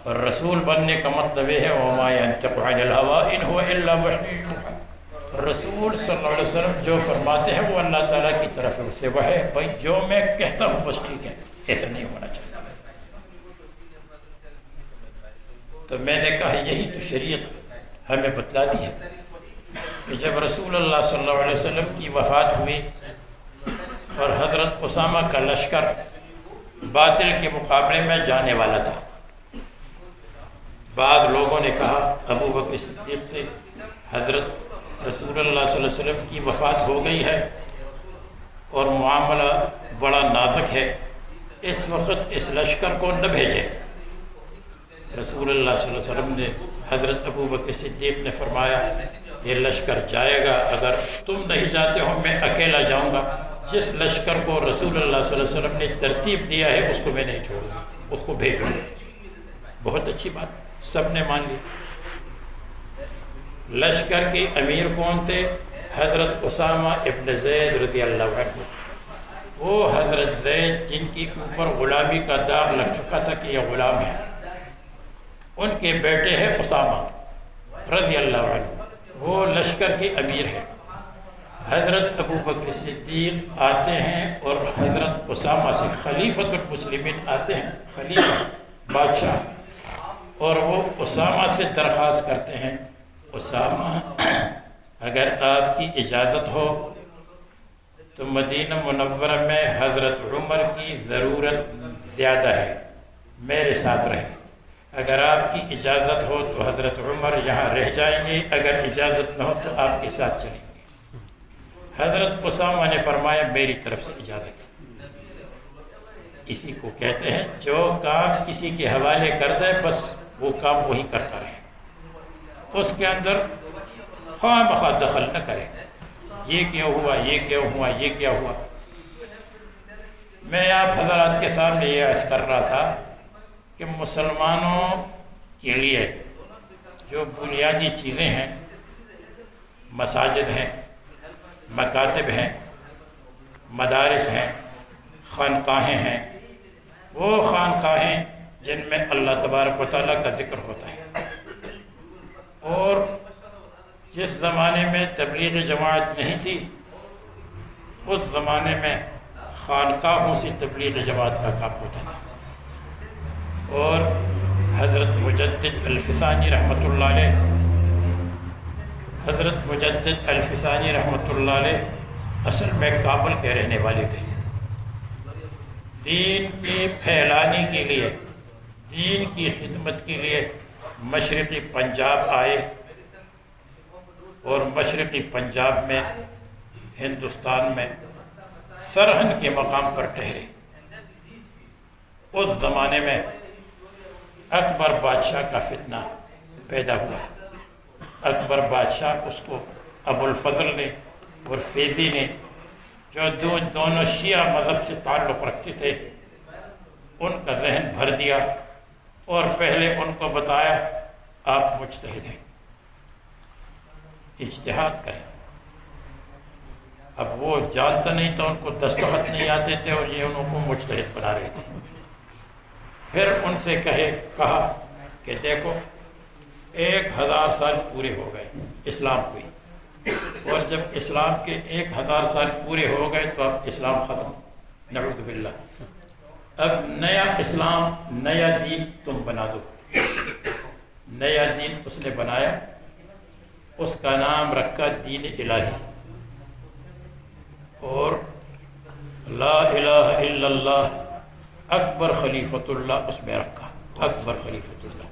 Speaker 2: اور رسول بننے کا مطلب یہ ہے رسول صلی اللہ علیہ وسلم جو فرماتے ہیں، وہ اللہ تعالیٰ کی طرف سے وہ ہے۔ بھائی، جو میں کہتا ہوں، بس ٹھیک ہے۔ ایسا نہیں ہونا چاہیے۔ تو میں نے کہا، یہی تو شریعت ہمیں بتلاتی ہے کہ جب رسول اللہ صلی اللہ علیہ وسلم کی وفات ہوئی اور حضرت اسامہ کا لشکر باطل کے مقابلے میں جانے والا تھا بعض لوگوں نے کہا، ابو بکر صدیق سے حضرت رسول اللہ صلی اللہ علیہ وسلم کی وفات ہو گئی ہے اور معاملہ بڑا نازک ہے۔ اس وقت اس لشکر کو نہ بھیجے رسول اللہ صلی اللہ علیہ وسلم نے حضرت ابو بکر صدیق نے فرمایا، یہ لشکر جائے گا اگر تم نہیں جاتے ہو، میں اکیلا جاؤں گا۔ جس لشکر کو رسول اللہ صلی اللہ علیہ وسلم نے ترتیب دیا ہے، اس کو میں نہیں چھوڑوں اس کو بھیجوں گا۔ بہت اچھی بات۔ سب نے مان لی۔ لشکر کے امیر کون تھے؟ حضرت اسامہ ابن زید رضی اللہ عنہ۔ وہ حضرت زید جن کی اوپر غلامی کا داغ لگ چکا تھا کہ یہ غلام ہے۔ ان کے بیٹے ہیں اسامہ رضی اللہ عنہ۔ وہ لشکر کے امیر ہیں۔ حضرت ابو بکر صدیق آتے ہیں اور حضرت اسامہ سے خلیفت المسلمین آتے ہیں۔ خلیفہ بادشاہ۔ اور وہ اسامہ سے درخواست کرتے ہیں، اسامہ، اگر آپ کی اجازت ہو، تو مدینہ منورہ میں حضرت عمر کی ضرورت زیادہ ہے، میرے ساتھ رہیں۔ اگر آپ کی اجازت ہو، تو حضرت عمر یہاں رہ جائیں گے، اگر اجازت نہ ہو، تو آپ کے ساتھ چلیں گے۔ حضرت اسامہ نے فرمایا، میری طرف سے اجازت اسی کو کہتے ہیں، جو کام کسی کے حوالے کر دے بس وہ کام وہی کرتا رہے۔ اس کے اندر خواہ مخواہ دخل نہ کرے۔ یہ کیا ہوا، یہ کیا ہوا، یہ کیا ہوا۔ میں آپ حضرات کے سامنے یہ عرض کر رہا تھا کہ مسلمانوں کے لیے جو بنیادی چیزیں ہیں، مساجد ہیں، مکاتب ہیں، مدارس ہیں، خانقاہیں ہیں، وہ خانقاہیں جن میں اللہ تبارک و تعالیٰ کا ذکر ہوتا ہے۔ اور جس زمانے میں تبلیغ جماعت نہیں تھی، اس زمانے میں خانقاہوں سے تبلیغ جماعت کا کام ہوتا تھا۔ اور حضرت مجدد الفسانی رحمۃ اللہ علیہ، حضرت مجدد الفسانی رحمۃ اللہ علیہ اصل میں کابل کے رہنے والے تھے۔ دین کے پھیلانے کے لیے دین کی خدمت کے لیے مشرقی پنجاب آئے اور مشرقی پنجاب میں، ہندوستان میں سرہن کے مقام پر ٹھہرے اس زمانے میں اکبر بادشاہ کا فتنہ پیدا ہوا۔ اکبر بادشاہ اس کو ابو الفضل نے اور فیضی نے، جو دو، دونوں شیعہ مذہب سے تعلق رکھتے تھے، ان کا ذہن بھر دیا۔ اور پہلے ان کو بتایا، آپ مجتہد ہیں۔ اجتہاد کریں۔ اب وہ جانتا نہیں تو ان کو دستخط نہیں آتے تھے اور یہ انہوں کو مجتہد بنا رہے تھے۔ پھر ان سے کہے، کہا کہ دیکھو، ایک ہزار سال پورے ہو گئے اسلام ہوئی اور جب اسلام کے ایک ہزار سال پورے ہو گئے تو اب اسلام ختم۔ نعوذ باللہ۔ اب نیا اسلام، نیا دین تم بنا دو۔ نیا دین اس نے بنایا۔ اس کا نام رکھا دین الہی۔ اور لا الہ الا اللہ، اکبر خلیفۃ اللہ اس میں رکھا۔ اکبر خلیفۃ اللہ۔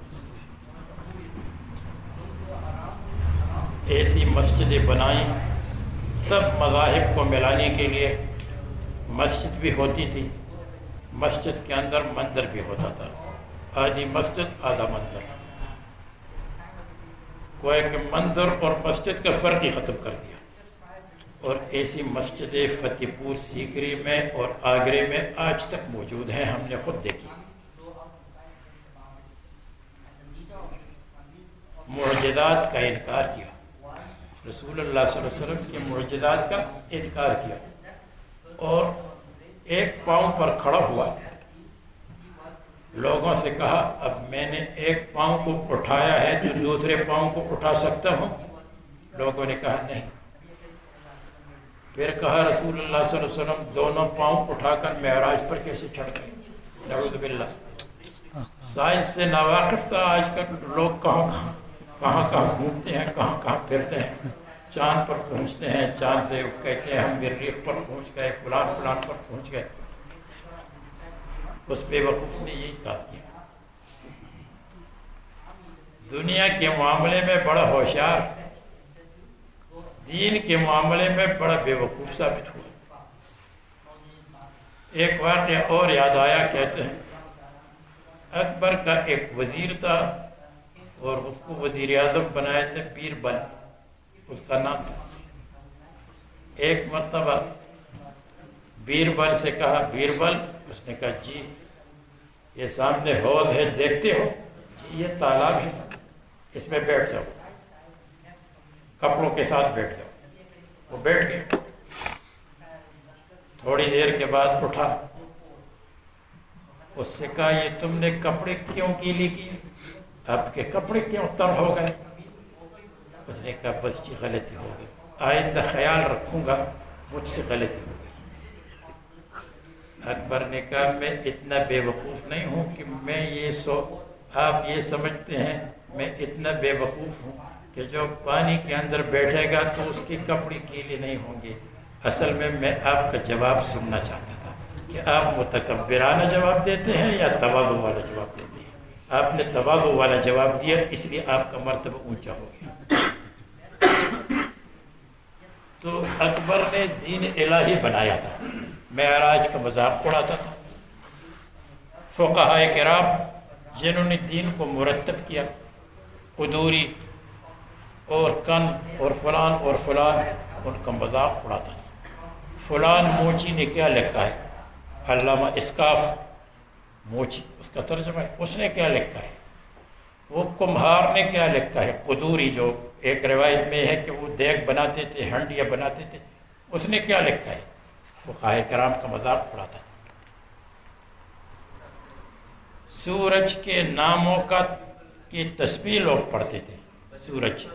Speaker 2: ایسی مسجدیں بنائیں سب مذاہب کو ملانے کے لیے۔ مسجد بھی ہوتی تھی۔ مسجد کے اندر مندر بھی ہوتا تھا آدھی مسجد، آدھا مندر۔ کوئی کہ مندر اور مسجد کا فرق ہی ختم کر دیا۔ اور ایسی مسجدیں فتح پور سیکری میں اور آگرے میں آج تک موجود ہیں، ہم نے خود دیکھی۔ معجدات کا انکار کیا۔ رسول اللہ صلی اللہ علیہ وسلم کے معجزات کا انکار کیا۔ اور ایک پاؤں پر کھڑا ہوا لوگوں سے کہا، اب میں نے ایک پاؤں کو اٹھایا ہے تو دوسرے پاؤں کو اٹھا سکتا ہوں؟ لوگوں نے کہا، نہیں۔ پھر کہا، رسول اللہ صلی اللہ علیہ وسلم، دونوں پاؤں اٹھا کر معراج پر کیسے چڑھ گئے؟ نعوذ باللہ۔ سائنس سے ناواقف تھا آج کل، لوگ کہاں کہاں کہاں کہاں گھومتے ہیں، کہاں کہاں پھرتے ہیں۔ چاند پر پہنچتے ہیں، چاند سے کہتے ہیں، ہم مریخ پر پہنچ گئے، فلان فلان پر پہنچ گئے۔ اس بے وقوف نے یہی کہا کیا۔ دنیا کے معاملے میں بڑا ہوشیار، دین کے معاملے میں بڑا بے وقوف ثابت ہوا۔ ایک واقعہ اور یاد آیا، کہتے ہیں، اکبر کا ایک وزیر تھا اور اس کو وزیر اعظم بنائے تھے پیر بل اس کا نام تھا۔ ایک مرتبہ بیربل سے کہا، بیربل، اس نے کہا جی یہ سامنے حوض ہے، دیکھتے ہو؟ جی یہ تالاب ہے۔ اس میں بیٹھ جاؤ۔ کپڑوں کے ساتھ بیٹھ جاؤ۔ وہ بیٹھ گئے۔ تھوڑی دیر کے بعد اٹھا۔ اس سے کہا، یہ تم نے کپڑے کیوں کی لی کی آپ کے کپڑے کیوں تر ہو گئے؟ اس نے کہا بس جی غلطی ہو گئی۔ آئندہ خیال رکھوں گا، مجھ سے غلطی ہو گئی۔ اکبر نے کہا، میں اتنا بے وقوف نہیں ہوں کہ میں یہ سو، آپ یہ سمجھتے ہیں، میں اتنا بے وقوف ہوں کہ جو پانی کے اندر بیٹھے گا تو اس کی کپڑی کیلی نہیں ہوں گی۔ اصل میں میں آپ کا جواب سننا چاہتا تھا کہ آپ متکبرانہ جواب دیتے ہیں یا توازو والا جواب دیتے ہیں؟ آپ نے توازو والا جواب دیا، اس لیے آپ کا مرتبہ اونچا ہو گیا۔ تو اکبر نے دین الہی بنایا تھا۔ معراج کا مذاق اڑاتا تھا۔ فقہ کرام جنہوں نے دین کو مرتب کیا قدوری اور کن اور فلان اور فلان، ان کا مذاق اڑاتا تھا۔ فلان موچی نے کیا لکھا ہے؟ علامہ اسکاف موچی، اس کا ترجمہ ہے۔ اس نے کیا لکھا ہے؟ وہ کمہار نے کیا لکھا ہے؟ قدوری جو ایک روایت میں ہے کہ وہ دیگ بناتے تھے، ہنڈیاں بناتے تھے۔ اس نے کیا لکھا ہے؟ وہ قاہ کرام کا مذاق اڑاتا تھا۔ سورج کے ناموں کا کی تسبیح لوگ پڑھتے تھے۔ سورج۔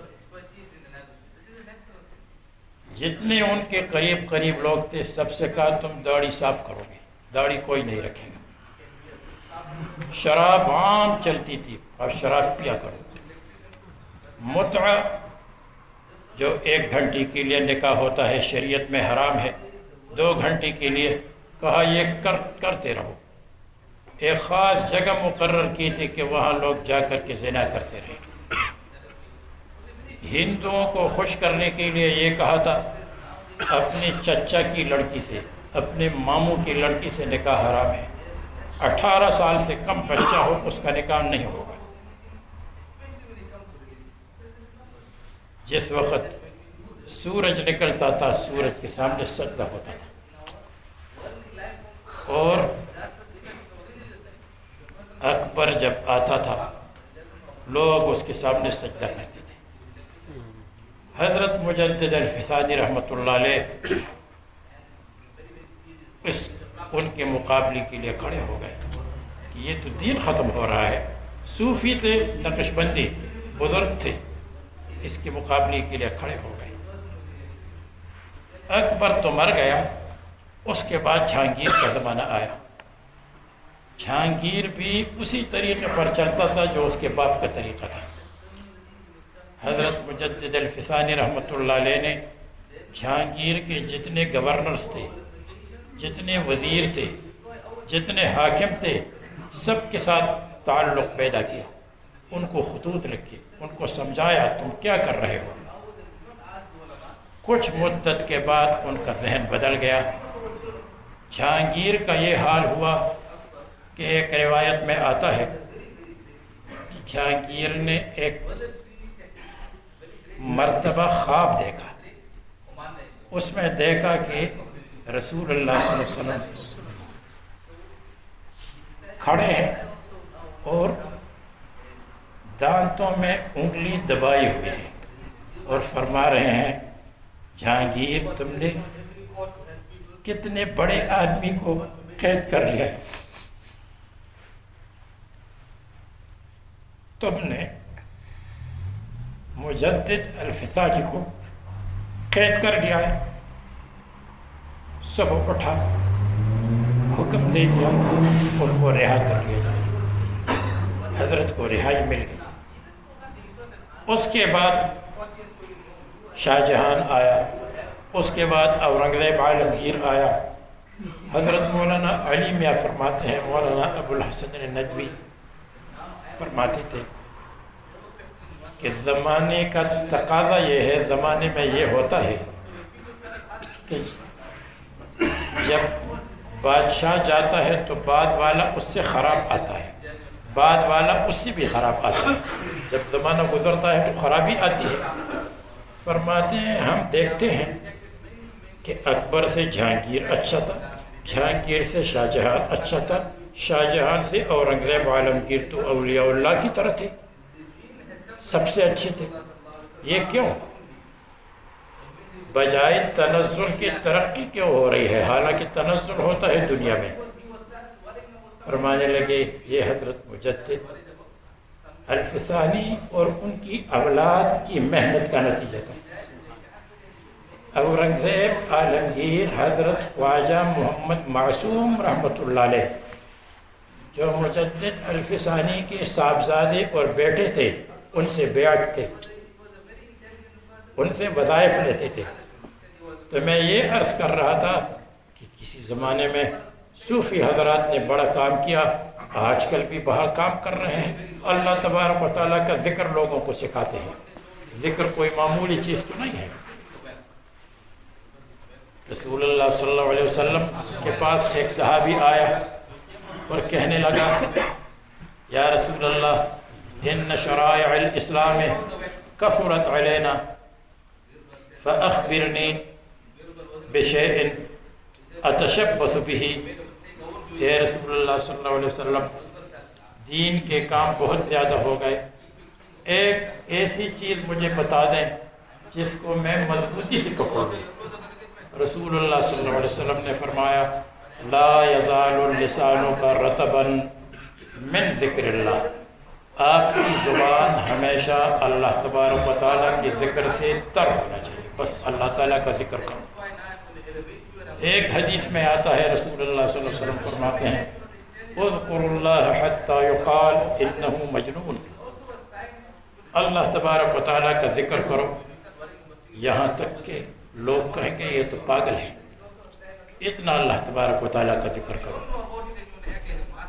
Speaker 2: جتنے ان کے قریب قریب لوگ تھے، سب سے کہا، تم داڑھی صاف کرو گے۔ داڑھی کوئی نہیں رکھے گا۔ شراب عام چلتی تھی اور شراب پیا کرو۔ متع، جو ایک گھنٹے کے لیے نکاح ہوتا ہے، شریعت میں حرام ہے، دو گھنٹے کے لیے کہا یہ کر، کرتے رہو۔ ایک خاص جگہ مقرر کی تھی کہ وہاں لوگ جا کر کے زنا کرتے رہے۔ ہندوؤں کو خوش کرنے کے لیے یہ کہا تھا، اپنے چچا کی لڑکی سے، اپنے ماموں کی لڑکی سے نکاح حرام ہے۔ اٹھارہ سال سے کم بچہ ہو، اس کا نکاح نہیں ہوگا۔ جس وقت سورج نکلتا تھا، سورج کے سامنے سجدہ ہوتا تھا۔ اور اکبر جب آتا تھا، لوگ اس کے سامنے سجدہ کرتے تھے۔ حضرت مجدد الفسادی رحمۃ اللہ علیہ اس، ان کے مقابلے کے لیے کھڑے ہو گئے کہ یہ تو دین ختم ہو رہا ہے۔ صوفی تھے نقش بندی بزرگ تھے۔ اس کے مقابلے کے لیے کھڑے ہو گئے۔ اکبر تو مر گیا، اس کے بعد جہانگیر کا زمانہ آیا۔ جہانگیر بھی اسی طریقے پر چلتا تھا جو اس کے باپ کا طریقہ تھا۔ حضرت مجدد الفسانی رحمۃ اللہ علیہ نے جہانگیر کے جتنے گورنرز تھے، جتنے وزیر تھے، جتنے حاکم تھے، سب کے ساتھ تعلق پیدا کیا، ان کو خطوط لکھے ان کو سمجھایا تم کیا کر رہے ہو؟ کچھ مدت کے بعد ان کا ذہن بدل گیا۔ جہانگیر کا یہ حال ہوا کہ ایک روایت میں آتا ہے کہ جہانگیر نے ایک مرتبہ خواب دیکھا۔ اس میں دیکھا کہ رسول اللہ صلی اللہ علیہ وسلم کھڑے ہیں اور دانتوں میں انگلی دبائی ہوئی ہے اور فرما رہے ہیں، جہانگیر، تم نے کتنے بڑے آدمی کو قید کر لیا۔ تم نے مجدد الفسانی کو قید کر لیا ہے۔ سب اٹھا، حکم دے دیا ان کو رہا کر لیا۔ حضرت کو رہائی مل گئی۔ اس کے بعد شاہ جہان آیا۔ اس کے بعد اورنگزیب عالمگیر آیا۔ حضرت مولانا علی میاں فرماتے ہیں، مولانا ابو الحسن ندوی فرماتے تھے کہ زمانے کا تقاضا یہ ہے، زمانے میں یہ ہوتا ہے کہ جب بادشاہ جاتا ہے تو بعد والا اس سے خراب آتا ہے۔ بعد والا اس سے بھی خراب آتا ہے۔ جب زمانہ گزرتا ہے تو خرابی آتی ہے۔ فرماتے ہیں، ہم دیکھتے ہیں کہ اکبر سے جہانگیر اچھا تھا۔ جہانگیر سے شاہ جہان اچھا تھا۔ شاہ جہان سے اورنگزیب عالمگیر تو اولیاء اللہ کی طرح تھے۔ سب سے اچھے تھے۔ یہ کیوں؟ بجائے تنزل کی ترقی کیوں ہو رہی ہے؟ حالانکہ تنزل ہوتا ہے دنیا میں۔ فرمانے لگے، یہ حضرت مجدد الفسانی اور ان کی اولاد کی محنت کا نتیجہ تھا۔ اورنگزیب عالمگیر حضرت خواجہ محمد معصوم رحمۃ اللہ علیہ جو مجدد الفسانی کے صاحبزادے اور بیٹے تھے، ان سے بیعت تھے، ان سے وظائف لیتے تھے۔ تو میں یہ عرض کر رہا تھا کہ کسی زمانے میں صوفی حضرات نے بڑا کام کیا، آج کل بھی باہر کام کر رہے ہیں۔ اللہ تبارک و تعالیٰ کا ذکر لوگوں کو سکھاتے ہیں۔ ذکر کوئی معمولی چیز تو نہیں ہے۔ رسول اللہ صلی اللہ علیہ وسلم کے پاس ایک صحابی آیا اور کہنے لگا، یا رسول اللہ، ان شرائع الاسلام کثرت علینا، فاخبرنی بشیء اتشبث به۔ اے رسول اللہ صلی اللہ علیہ وسلم، دین کے کام بہت زیادہ ہو گئے۔ ایک ایسی چیز مجھے بتا دیں جس کو میں مضبوطی سے پکڑ دوں رسول اللہ صلی اللہ علیہ وسلم نے فرمایا، لا یزال اللسان کا رتبا من ذکر اللہ۔ آپ کی زبان ہمیشہ اللہ تبارک و تعالیٰ کے ذکر سے تر ہونا چاہیے۔ بس اللہ تعالیٰ کا ذکر کرو۔ ایک حدیث میں آتا ہے، رسول اللہ صلی اللہ علیہ وسلم فرماتے ہیں، اذکر اللہ حتی یقال انہو مجنون۔ اللہ تبارک و تعالیٰ کا ذکر کرو۔ یہاں تک کہ لوگ کہیں گے یہ تو پاگل ہے اتنا اللہ تبارک و تعالیٰ کا ذکر کرو۔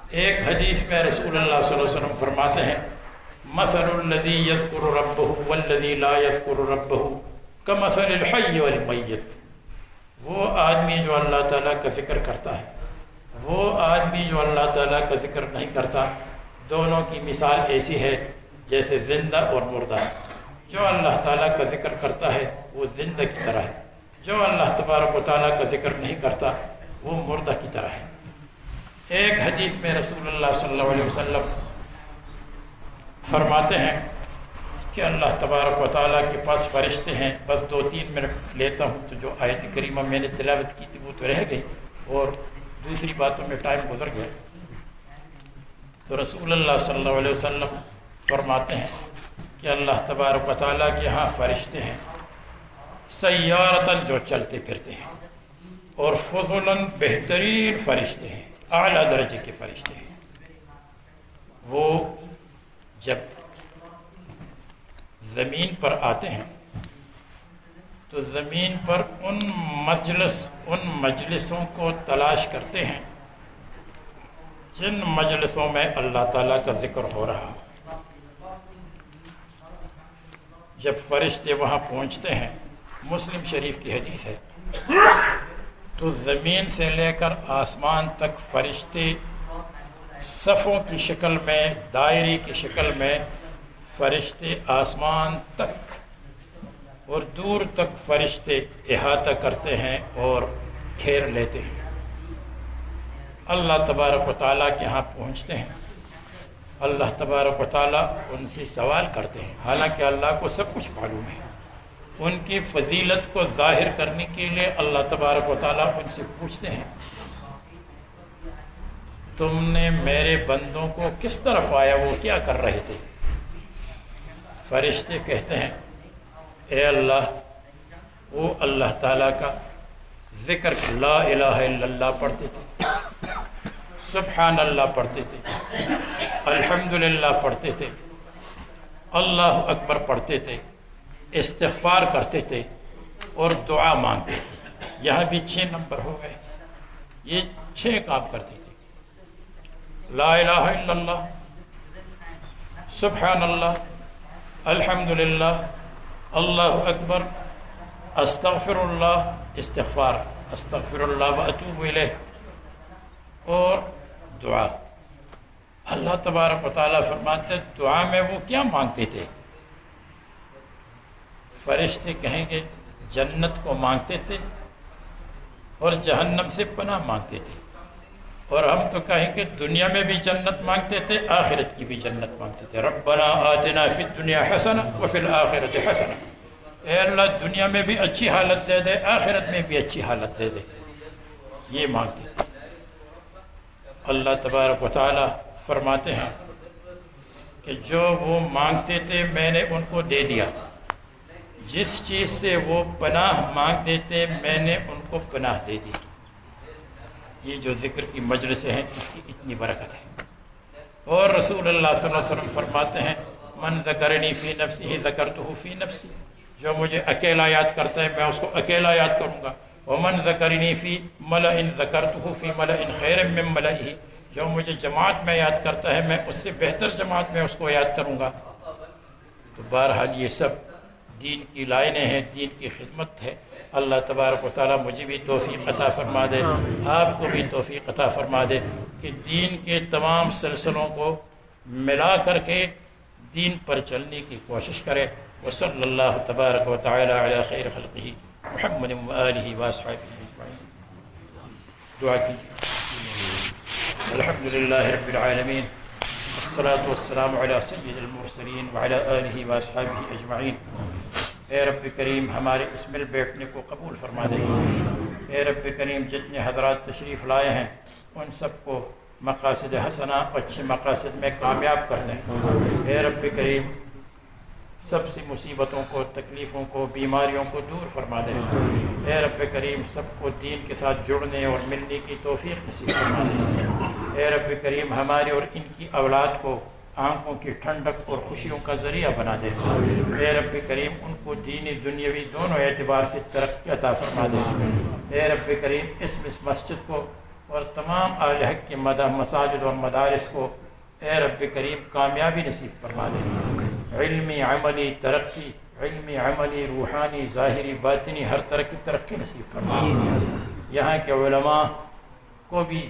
Speaker 2: ایک حدیث میں رسول اللہ صلی اللہ علیہ وسلم فرماتے ہیں، مثل الذي يذكر ربه والذي لا يذكر ربه كمثل الحي والمیت۔ وہ آدمی جو اللہ تعالیٰ کا ذکر کرتا ہے، وہ آدمی جو اللہ تعالیٰ کا ذکر نہیں کرتا، دونوں کی مثال ایسی ہے جیسے زندہ اور مردہ۔ جو اللہ تعالیٰ کا ذکر کرتا ہے، وہ زندہ کی طرح ہے۔ جو اللہ تبارک و تعالیٰ کا ذکر نہیں کرتا، وہ مردہ کی طرح ہے۔ ایک حدیث میں رسول اللہ صلی اللہ علیہ وسلم فرماتے ہیں کہ اللہ تبارک و تعالیٰ کے پاس فرشتے ہیں۔ بس دو تین منٹ لیتا ہوں تو جو آیت کریمہ میں نے تلاوت کی تھی وہ تو رہ گئی۔ اور دوسری باتوں میں ٹائم گزر گیا۔ تو رسول اللہ صلی اللہ علیہ وسلم فرماتے ہیں کہ اللہ تبارک و تعالیٰ کے ہاں فرشتے ہیں۔ سیارتاً جو چلتے پھرتے ہیں۔ اور فضلاً بہترین فرشتے ہیں۔ اعلیٰ درجے کے فرشتے ہیں۔ وہ جب زمین پر آتے ہیں۔ تو زمین پر ان مجلس، ان مجلسوں کو تلاش کرتے ہیں جن مجلسوں میں اللہ تعالیٰ کا ذکر ہو رہا۔ جب فرشتے وہاں پہنچتے ہیں، مسلم شریف کی حدیث ہے۔ تو زمین سے لے کر آسمان تک فرشتے صفوں کی شکل میں دائری کی شکل میں فرشتے آسمان تک اور دور تک فرشتے احاطہ کرتے ہیں اور گھیر لیتے ہیں۔ اللہ تبارک و تعالیٰ کے ہاں پہنچتے ہیں۔ اللہ تبارک و تعالیٰ ان سے سوال کرتے ہیں۔ حالانکہ اللہ کو سب کچھ معلوم ہے۔ ان کی فضیلت کو ظاہر کرنے کے لیے اللہ تبارک و تعالیٰ ان سے پوچھتے ہیں۔ تم نے میرے بندوں کو کس طرح پایا وہ کیا کر رہے تھے؟ فرشتے کہتے ہیں، اے اللہ، وہ اللہ تعالیٰ کا ذکر لا الہ الا اللہ پڑھتے تھے۔ سبحان اللہ پڑھتے تھے۔ الحمد پڑھتے تھے۔ اللہ اکبر پڑھتے تھے۔ استغفار کرتے تھے اور دعا مانگتے تھے۔ یہاں بھی چھ نمبر ہو گئے۔ یہ چھ کام کرتے تھے۔ لا الہ الا اللہ، سبحان اللہ الحمد اللہ اکبر استغفر اللہ استغفار استغفر اللہ و اطوب اور دعا۔ اللہ تبارک و تعالیٰ فرماتے دعا میں وہ کیا مانگتے تھے؟ فرشتے کہیں گے، جنت کو مانگتے تھے اور جہنم سے پناہ مانگتے تھے۔ اور ہم تو کہیں کہ دنیا میں بھی جنت مانگتے تھے، آخرت کی بھی جنت مانگتے تھے۔ ربنا آتنا فی الدنیا حسنا وفی الآخرت حسنا اے اللہ، دنیا میں بھی اچھی حالت دے دے، آخرت میں بھی اچھی حالت دے دے۔ یہ مانگتے تھے۔ اللہ تبارک و تعالی فرماتے ہیں کہ جو وہ مانگتے تھے، میں نے ان کو دے دیا۔ جس چیز سے وہ پناہ مانگتے تھے، میں نے ان کو پناہ دے دی۔ یہ جو ذکر کی مجلس ہیں، اس کی اتنی برکت ہے۔ اور رسول اللہ صلی اللہ علیہ وسلم فرماتے ہیں، من ذکرنی فی نفسی ہی ذکر تو فی نفسی جو مجھے اکیلا یاد کرتا ہے، میں اس کو اکیلا یاد کروں گا۔ ومن ذکرنی فی ملا ان ذکر تو فی ملا ان خیر میں ملا ہی جو مجھے جماعت میں یاد کرتا ہے، میں اس سے بہتر جماعت میں اس کو یاد کروں گا۔ تو بہرحال یہ سب دین کی لائنیں ہیں، دین کی خدمت ہے۔ اللہ تبارک و تعالیٰ مجھے بھی توفیق عطا فرما دے آپ کو بھی توفیق عطا فرما دے کہ دین کے تمام سلسلوں کو ملا کر کے دین پر چلنے کی کوشش کرے۔ وصلی اللہ تبارک و تعالی علی خیر خلقہ محمد و آلہ و اصحابہ اجمعین۔ دعا کیجیے۔ الحمد للہ رب العالمین۔ والصلاة والسلام علی سید المرسلین وعلی آلہ و اصحابہ اجمعین۔ اے رب کریم ہمارے اس مل بیٹھنے کو قبول فرما دے۔ اے رب کریم، جتنے حضرات تشریف لائے ہیں، ان سب کو مقاصد حسنہ، اچھے مقاصد میں کامیاب کر دیں۔ اے رب کریم، سب سی مصیبتوں کو، تکلیفوں کو، بیماریوں کو دور فرما دیں اے رب کریم، سب کو دین کے ساتھ جڑنے اور ملنے کی توفیق نصیب فرما دیں اے رب کریم، ہمارے اور ان کی اولاد کو آنکھوں کی ٹھنڈک اور خوشیوں کا ذریعہ بنا دے۔ اے رب کریم، ان کو دینی، دنیاوی دونوں اعتبار سے ترقی عطا فرما دے۔ اے رب کریم، اس مسجد کو اور تمام اہل حق کے مدہ مساجد اور مدارس کو اے رب کریم کامیابی نصیب فرما دے۔ علمی عملی ترقی، علمی عملی روحانی ظاہری باطنی ہر طرح کی ترقی نصیب فرما۔ دے یہاں کے علماء کو بھی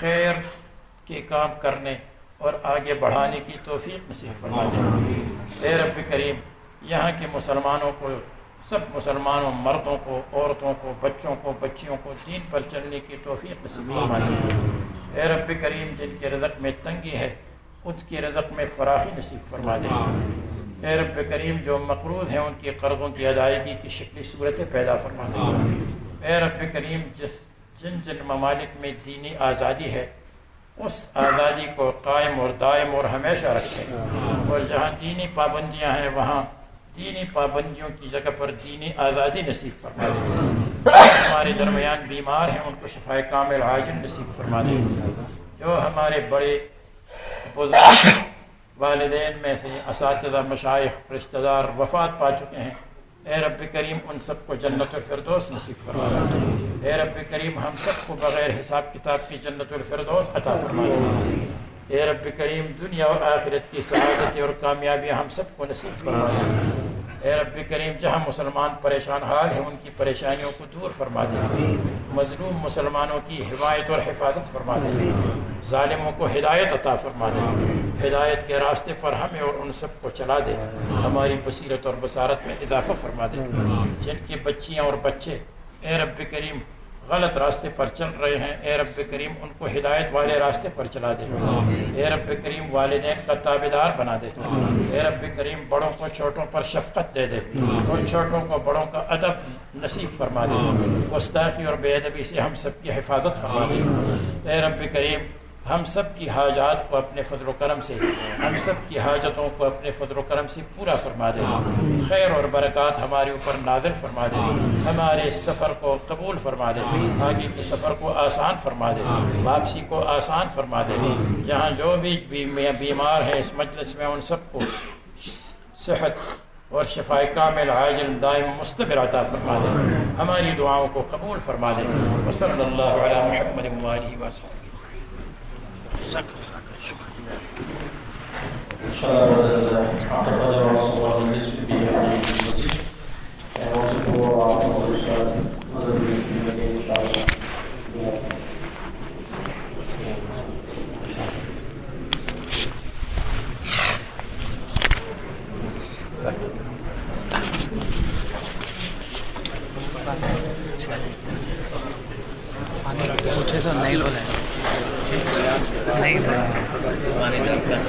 Speaker 2: خیر کے کام کرنے اور آگے بڑھانے کی توفیق نصیب فرما دے اے رب کریم، یہاں کے مسلمانوں کو، سب مسلمانوں، مردوں کو، عورتوں کو، بچوں کو، بچیوں کو دین پر چلنے کی توفیق نصیب فرما دے اے رب کریم، جن کے رزق میں تنگی ہے اس کی رزق میں فراخی نصیب فرما دے اے رب کریم، جو مقروض ہیں، ان کے قرضوں کی ادائیگی کی شکلی صورتیں پیدا فرما دے اے رب کریم، جس جن جن ممالک میں دینی آزادی ہے اس آزادی کو قائم اور دائم اور ہمیشہ رکھیں اور جہاں دینی پابندیاں ہیں، وہاں دینی پابندیوں کی جگہ پر دینی آزادی نصیب فرما دیں ہمارے درمیان بیمار ہیں، ان کو شفا کامل عاجل نصیب فرما دیں جو ہمارے بڑے بزرگ والدین میں سے اساتذہ مشائق رشتہ دار وفات پا چکے ہیں اے رب کریم، ان سب کو جنت الفردوس نصیب فرما اے رب کریم، ہم سب کو بغیر حساب کتاب کی جنت الفردوس عطا فرما اے رب کریم، دنیا اور آخرت کی سعادت اور کامیابی ہم سب کو نصیب فرما اے رب کریم، جہاں مسلمان پریشان حال ہیں، ان کی پریشانیوں کو دور فرما دے۔ مظلوم مسلمانوں کی حمایت اور حفاظت فرما دے۔ ظالموں کو ہدایت عطا فرما دے۔ ہدایت کے راستے پر ہمیں اور ان سب کو چلا دے۔ ہماری بصیرت اور بصارت میں اضافہ فرما دے۔ جن کی بچیاں اور بچے، اے رب کریم غلط راستے پر چل رہے ہیں۔ اے رب کریم ان کو ہدایت والے راستے پر چلا دے۔ اے رب کریم والدین کا تابے دار بنا دے۔ اے رب کریم بڑوں کو چھوٹوں پر شفقت دے دے۔ اور چھوٹوں کو بڑوں کا ادب نصیب فرما دے۔ گستاخی اور بے ادبی سے ہم سب کی حفاظت فرما دے۔ اے رب کریم ہم سب کی حاجات کو اپنے فضل و کرم سے، ہم سب کی حاجتوں کو اپنے فضل و کرم سے پورا فرما دے۔ خیر اور برکات ہمارے اوپر نازل فرما دے۔ ہمارے سفر کو قبول فرما دے۔ آگے کے سفر کو آسان فرما دے۔ واپسی کو آسان فرما دے۔ یہاں جو بھی بیمار ہیں اس مجلس میں ان سب کو صحت اور شفا کامل عاجل دائم مستبر عطا فرما دے۔ ہماری دعاؤں کو قبول فرما دے۔ وصلی اللہ علی محمد وسلم
Speaker 1: مجھے تو نہیں بولا نہیں بولا